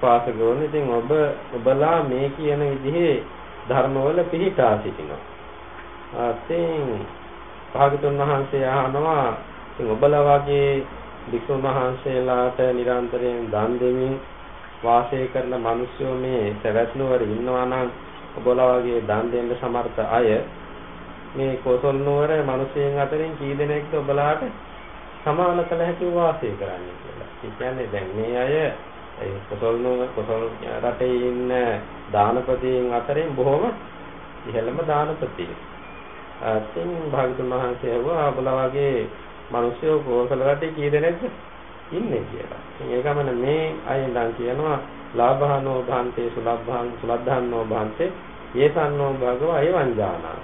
පාසකවරුන් ඉතින් ඔබ ඔබලා මේ කියන විදිහේ ධර්මවල පිහිටා සිටිනවා. අතින් භාගතුන් වහන්සේ අහනවා ඉතින් ඔබලා වගේ වික්ෂුන් වහන්සේලාට නිරන්තරයෙන් දන් දෙමින් වාසය කරන මිනිස්සු මේ සවැත් නුවර ඉන්නවා නම් ඔබලා වගේ දන් දෙන්න සමර්ථ අය මේ කොසල් නුවර මිනිසෙන් අතරින් කී දෙනෙක්ද ඔබලාට සමාන කළ හැකි වාසය කරන්නේ කියලා. ඒ කියන්නේ දැන් මේ අය ඒ කොසල් නුවර කොසල් රටේ ඉන්න දානපතීන් අතරින් බොහොම ඉහළම දානපතී. අතින් භාගතුන් වහන්සේ වුණා ඔබලා වගේ මිනිස්සු කොසල් රටේ කී දෙනෙක්ද ඉන්නේ කියලා. ඉතින් ඒකමන මේ අයින් දැන් කියනවා ලාභහනෝ භාන්තේ සුලබ්භාන් සුලද්ධාන්නෝ භාන්තේ යේසන්නෝ භගව අයවං ජානා.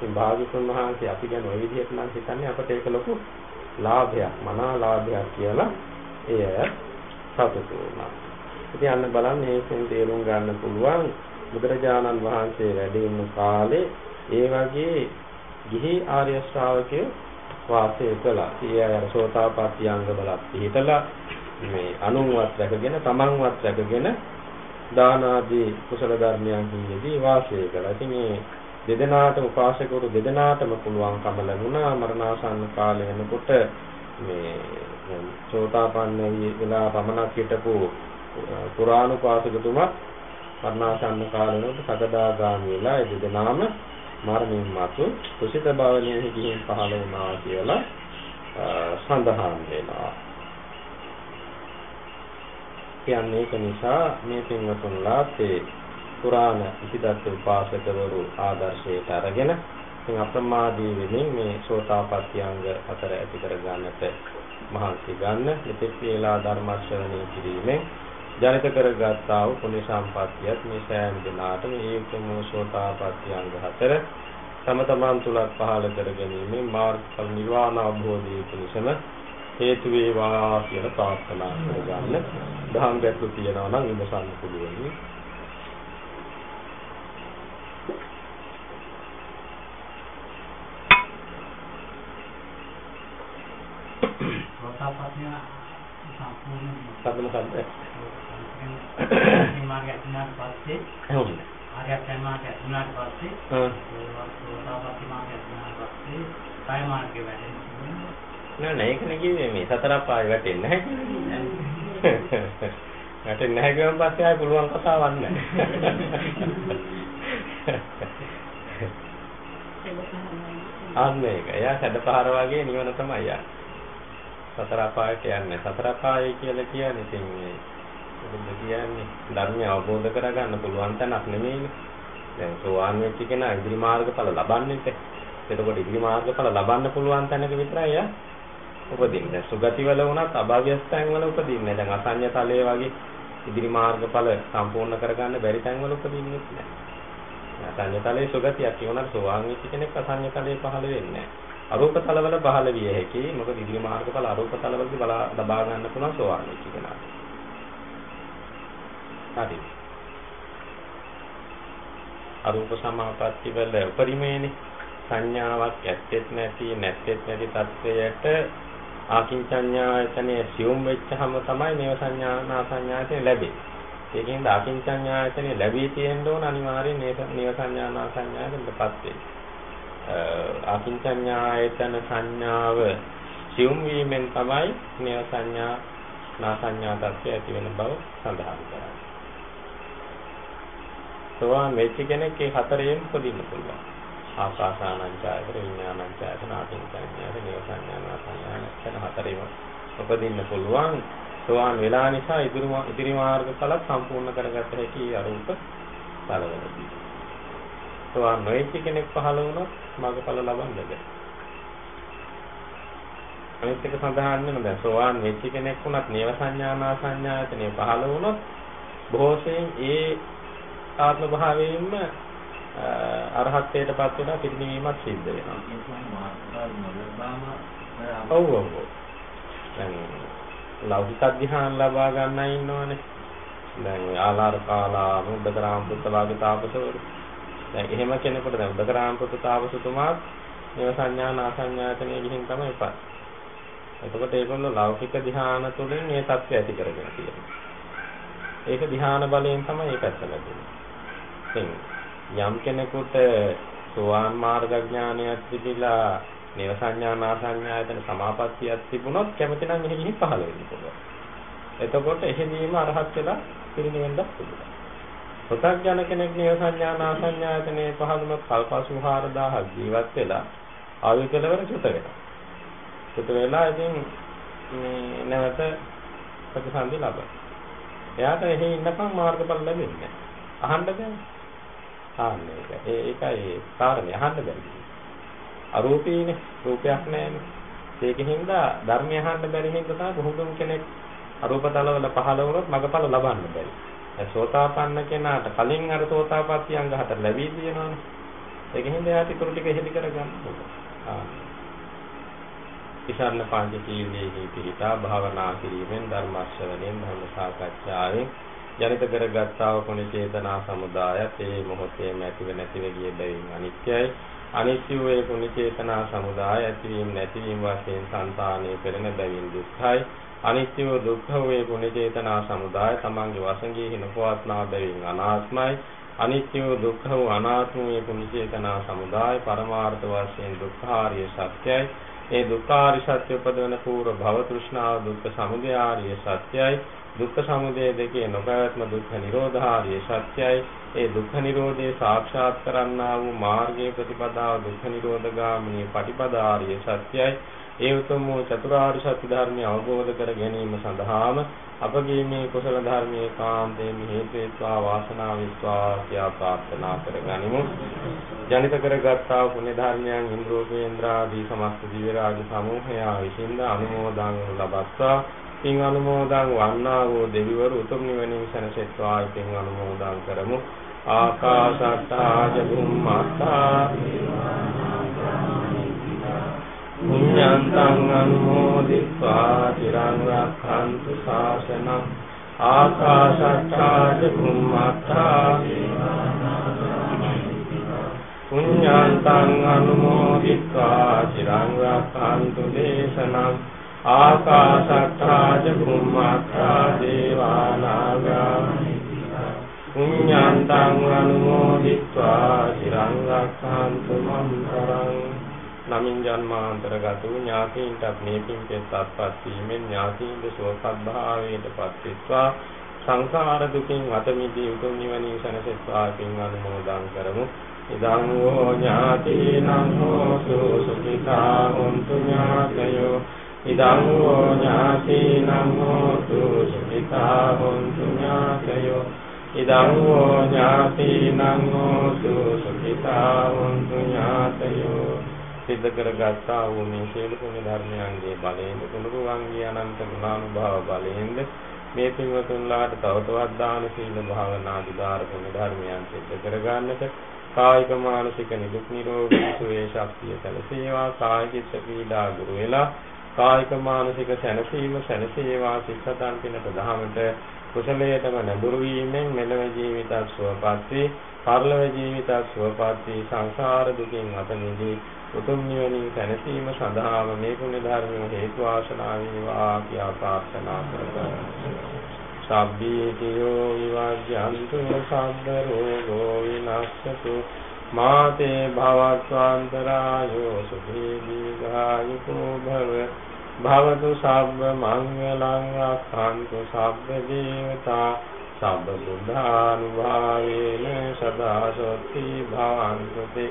ඉතින් භාගතුන් වහන්සේ අපි ගැන ওই විදිහට නම් හිතන්නේ අපට ඒක ලොකු ලාභයක් මනා ලාභයක් කියලා එය සතුටු වුණා. ඉතින් අන්න බලන්න මේකෙන් තේරුම් ගන්න පුළුවන් බුදුරජාණන් වහන්සේ වැඩ ඉන්න කාලේ ඒ වගේ ගිහි ආර්ය ශ්‍රාවකයෝ වාසය කළා. ඒ අය සෝතාපට්ටි අංග බලත් පිළිතලා මේ අනුන්වත් රැකගෙන තමන්වත් රැකගෙන දාන ආදී කුසල ධර්මයන්හිදී වාසය කළා. ඉතින් මේ දෙදෙනාටම උපාසකවරු දෙදෙනාටම පුළුවන්කම ලැබුණා මරණාසන්න කාලය වෙනකොට මේ සෝතාපන්න වෙලා පමණක් හිටපු පුරාණුපාසකතුමා මරණාසන්න කාලය වෙනකොට සකදාගාමී වෙලා ඒ දෙදෙනාම මරණින් මතු කුසිත භවණයෙහි ගිහින් පහළ වුණා කියලා සඳහන් වෙනවා. කියන්නේ ඒක නිසා මේ පින්වතුන්ලාත් ඒ පුරාණ ඉතිදත්ත උපාසකවරු ආදර්ශයට අරගෙන ඉතින් අප්‍රමාදී වෙමින් මේ සෝතාපට්ටි අංග හතර ඇති කර ගන්නට මහන්සි ගන්න මෙතෙක් වේලා ධර්ම ශ්‍රවණය කිරීමෙන් ජනිත කරගත්තා වූ පුණ්‍ය සම්පත්තියත් මේ සෑම දිනාටම ඒ උතුම් සෝතාපට්ටි අංග හතර තම තමන් තුලත් පහළ කර ගැනීමෙන් මාර්ගඵල නිර්වාණ අවබෝධය පිණිසම හේතු වේවා කියලා ප්‍රාර්ථනා කරගන්න. දහම් ගැටලු තියෙනවා නම් විමසන්න පුළුවන්. සෝතාපට්ටිය සම්පූර්ණ සම්පූර්ණ සම්පූර්ණ මාර්ගය තුනට පස්සේ හොඳයි. ආර්යයන් මාර්ගය තුනට පස්සේ. සෝතාපට්ටි මාර්ගය තුනට පස්සේ කාය මාර්ගය වැඩෙනවා. නෑ නෑ ඒක නේ කිව්වේ මේ සතර පාය වැටෙන්නේ නැහැ. වැටෙන්නේ නැහැ කියවන් පස්සේ ආයි පුළුවන් කතාවක් නැහැ. අන්න ඒක. එයා සැඩපහර වගේ නිවන තමයි යන්නේ. සතර පායට යන්නේ. සතර පාය කියලා කියන්නේ ඉතින් මේ මොකද කියන්නේ ධර්මය අවබෝධ කරගන්න පුළුවන් තැනක් නෙමෙයිනේ. දැන් සෝවාන් වෙච්ච කෙනා ඉදිරි මාර්ගඵල ලබන්නේ එතකොට ඉදිරි මාර්ගඵල ලබන්න පුළුවන් තැනක විතරයි යා උපදින්නේ. දැන් සුගතිවල වුණත් අභාව්‍යස්තයන් වල උපදින්නේ. දැන් අසඤ්ඤ තලයේ වගේ ඉදිරි මාර්ගඵල සම්පූර්ණ කරගන්න බැරි තැන් වල උපදින්නේ නැහැ. අසඤ්ඤ තලයේ සුගතියක් කියනකොට සෝවාන් වෙච්ච කෙනෙක් අසඤ්ඤ තලයේ පහළ වෙන්නේ නැහැ. අරූප තලවල පහළ විය හැකි. මොකද ඉදිරි මාර්ගඵල අරූප තලවලදී බලා ලබා ගන්න පුළුවන් සෝවාන් වෙච්ච කෙනාට. හරි. අරූප සමාපatti වල උපරිමයේනේ සංඥාවක් ඇත්තෙත් නැති නැත්තෙත් නැති තත්වයට ආකින්චඤ්ඤායතනයේ සියුම් වෙච්චහම තමයි නේව සංඥානා සංඥායතන ලැබෙන්නේ. ඒකෙන්ද ආකින්චඤ්ඤායතනයේ ලැබී තියෙන්න ඕන අනිවාර්යෙන් නේව සංඥානා සංඥායතනටපත් වෙන්නේ. ආකින්චඤ්ඤායතන සංඥාව සියුම් වීමෙන් තමයි නේව සංඥා නා සංඥා තත්ත්වය ඇති වෙන බව සඳහන් කරන්නේ. සෝවාන් වෙච්ච කෙනෙක් ඒ හතරෙන් උපදින්න පුළුවන්. ආකාසානංචායතන විඥානංචායතන ආකින්චඤ්ඤායතන නේව සංඥානා සංඥායතන හතරෙම උපදින්න පුළුවන්. සෝවාන් වෙලා නිසා ඉදිරි ඉදිරි මාර්ගඵල සම්පූර්ණ කරගත හැකි අරූප ඵලවලදී. සෝවාන් නොවෙච්ච කෙනෙක් පහළ වුණොත් මාර්ගඵල ලබන්න බැහැ. අනිත් එක සඳහන් වෙන දැන් සෝවාන් වෙච්ච කෙනෙක් වුණත් නේව සංඥානා සංඥායතනේ පහළ වුණොත් බොහෝසෙන් ඒ ආත්ම භාවයෙන්ම අරහත්ත්වයටපත් වෙනා පිරිනිවීමක් සිද්ධ වෙනවා. ඔව් ඔව්. දැන් ලෞකික ධ්‍යාන ලබා ගන්න ඉන්නවනේ. දැන් ආලාර කාලා මුද්දකරාම පුත්තලාගේ තාපසවරු. දැන් එහෙම කෙනෙකුට දැන් උද්දකරාම පුත්ත තාපසතුමාත් මේ සංඥා නාසඤ්ඤාතනෙ ගිහින් තමයි ඉපත්. එතකොට ඒගොල්ලෝ ලෞකික ධ්‍යාන තුළින් මේ தත්ත්වය ඇති කරගෙන තියෙනවා. ඒක ධ්‍යාන බලයෙන් තමයි ඒක ඇත්ත ලැබෙන්නේ. යම් කෙනෙකුට සෝවාන් මාර්ග ඥානයක් තිබිලා නේව සංඥා නාසඤ්ඤායතන සමාපත්තියක් තිබුණොත් කැමති නම් එහෙ ගිහින් පහළ වෙන්න පුළුවන්. එතකොට එහෙදීම අරහත් වෙලා පිරිනිවෙන්නත් පුළුවන්. පුතග්ජන කෙනෙක් නේව සංඥා නාසඤ්ඤායතනේ පහළුනොත් කල්ප 84000ක් ජීවත් වෙලා ආයු කෙලවර චුත වෙනවා. චුත වෙලා ඉතින් මේ නැවත ප්‍රතිසන්දි ලබන. එයාට එහෙ ඉන්නකම් මාර්ගඵල ලැබෙන්නේ නැහැ. අහන්න බෑ. ආන්න ඒක. ඒ ඒකයි කාරණේ අහන්න බැරි. අරූපීනේ රූපයක් නැහැනේ. ඒකෙන් දා ධර්මය අහන්න බැරි හින්දා තමයි බොහෝම කෙනෙක් අරූප තලවල පහළ වුණොත් මගඵල ලබන්න බැරි. ඒ සෝතාපන්න කෙනාට කලින් අර සෝතාපට්ටි අංග හතර ලැබී තියෙනවානේ. ඒකෙන් එයාට ඊටු ටික හෙලි කරගන්න ඕන. ආ. ඉසන්න පංචශීලයේ පිහිටා භාවනා කිරීමෙන් ධර්ම ශ්‍රවණයෙන් ධර්ම සාකච්ඡාවෙන් ජනිත කරගත්තා වූ කුණ චේතනා සමුදායත් ඒ මොහොතේම ඇතිව නැතිව ගිය බැවින් අනිත්‍යයි අනිත්‍ය වූ ඒ කුණ චේතනා සමුදාය ඇතිවීම නැතිවීම වශයෙන් సంతානයේ පෙරෙන බැවින් දුක්ඛයි අනිත්‍ය වූ දුක්ඛ වූ ඒ කුණ චේතනා සමුදාය තමන්ගේ වසඟේ හිනපවත්නා බැවින් අනාත්මයි. අනිත්‍ය වූ දුක්ඛ වූ අනාත්ම වූ ඒ කුණ චේතනා සමුදාය පරමාර්ථ වශයෙන් දුක්ඛාරිය සත්‍යයි. ඒ දුක්ඛාරිය සත්‍ය උපදවන පූර්ව භව තෘෂ්ණාව දුක්ඛ සමුදය ආර්ය සත්‍යයි. දුක්ඛ සමුදය දෙකේ නොපැවැත්ම දුක්ඛ නිරෝධාරිය සත්‍යයි. ඒ දුක්ඛ නිරෝධයේ සාක්ෂාත් කරන්නා වූ මාර්ගයේ ප්‍රතිපදාව දුක්ඛ නිරෝධගාමිනී පටිපදාරිය සත්‍යයි. ඒ උතුම් වූ චතුරාර්ය සත්‍ය ධර්මය අවබෝධ කර ගැනීම සඳහාම අපගේ මේ කුසල ධර්මයේ කාන්තේම හේතු වේවා වාසනාව වේවා කියා ප්‍රාර්ථනා කරගනිමු. ජනිත කරගත්තා පුණ්‍ය ධර්මයන් ඉන්ද්‍රෝපේන්ද්‍රාදී සමස්ත දිව්‍ය රාජ සමූහයා විසින්ද අනුමෝදන් ලබත්වා පින් අනුමෝදන් වන්නා වූ දෙවිවරු උතුම් නිවනින් සැනසෙත්වා පින් අනුමෝදන් කරමු. ආකාශත්තා ජුම්මත්තා පුඤ්ඤන්තං අනුමෝදිत्वा චිරං රක්ඛන්තු ශාසනං ආකාශත්තාච බුම්මත්තා පුඤ්ඤන්තං අනුමෝදිत्वा චිරං රක්ඛන්තු දේශනං ආකාශත්තාච බුම්මත්තා දේවානාගා පුඤ්ඤන්තං අනුමෝදිत्वा චිරං රක්ඛන්තු මම් පරං නමින් ජන්මාන්තරගත වූ ඥාතීන්ටත් මේ පින්කෙත් අත්පත් වීමෙන් ඥාතීන්ද සුවපත් භාවයට පත්වෙත්වා සංසාර දුකින් අත මිදී උතුම් නිවනින් සැනසෙත්වා පින් අනුමෝදන් කරමු. ඉදං හෝ ඥාතීනං හෝසු සුඛිතා හොන්තු ඥාතයෝ. ඉදං හෝ ඥාතීනං හෝසු සුඛිතා හොන්තු ඥාතයෝ. ඉදං හෝ ඥාතීනං හෝසු සුඛිතා හොන්තු ඥාතයෝ. සිද්ධ කරගත්තා වූ මේ සියලු පුණ්‍ය ධර්මයන්ගේ බලයෙන් තුනුරුවන්ගේ අනන්ත ගුණානුභාව බලයෙන්ද මේ පින්වතුන්ලාට තව තවත් දාන සීල භාවනා දිදාර පුණ්‍ය ධර්මයන් සිද්ධ කරගන්නට කායික මානසික නිදුක් නිරෝගී සුවේ ශක්තිය සැලසේවා කායික පීඩා දුර වෙලා කායික මානසික සැනසීම සැනසේවා. සිතතන් පිනට දහමට කුසලයටම නැඹුරු වීමෙන් මෙලව ජීවිතත් සුවපත් වී. පරලොව ජීවිතත් සුවපත් වී. සංසාර දුකින් අත මිදී උතුම් නිවනින් සැනසීම සඳහාම මේ පුණ්‍ය ධර්මයේ හේතු ආශනා වේවා කියා ප්‍රාර්ථනා කරගන්නවා. සබ්බීතියෝ විවාජ්‍යන්තු සබ්බ රෝගෝ විනස්සතු මාතේ භවත්වාන්තරායෝ සුඛී දීඝායුකෝ භව. භවතු සබ්බ මංගලං රක්ඛන්තු සබ්බ දේවතා. සබ්බ බුද්ධානුභාවේන සදා සොත්ති භවන්තු තේ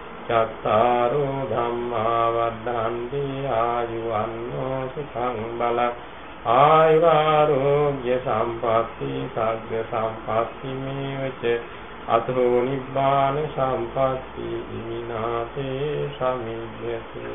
චත්තාරෝ ධම්මා වද්ධන්ති ආයුවන්නෝ සුඛං බලං ආයුරෝග්‍ය සම්පatti සග්ග සම්පatti මේවච අතෝ නිබ්බාන සම්පatti ඉමිනාතේ සමිජ්ජති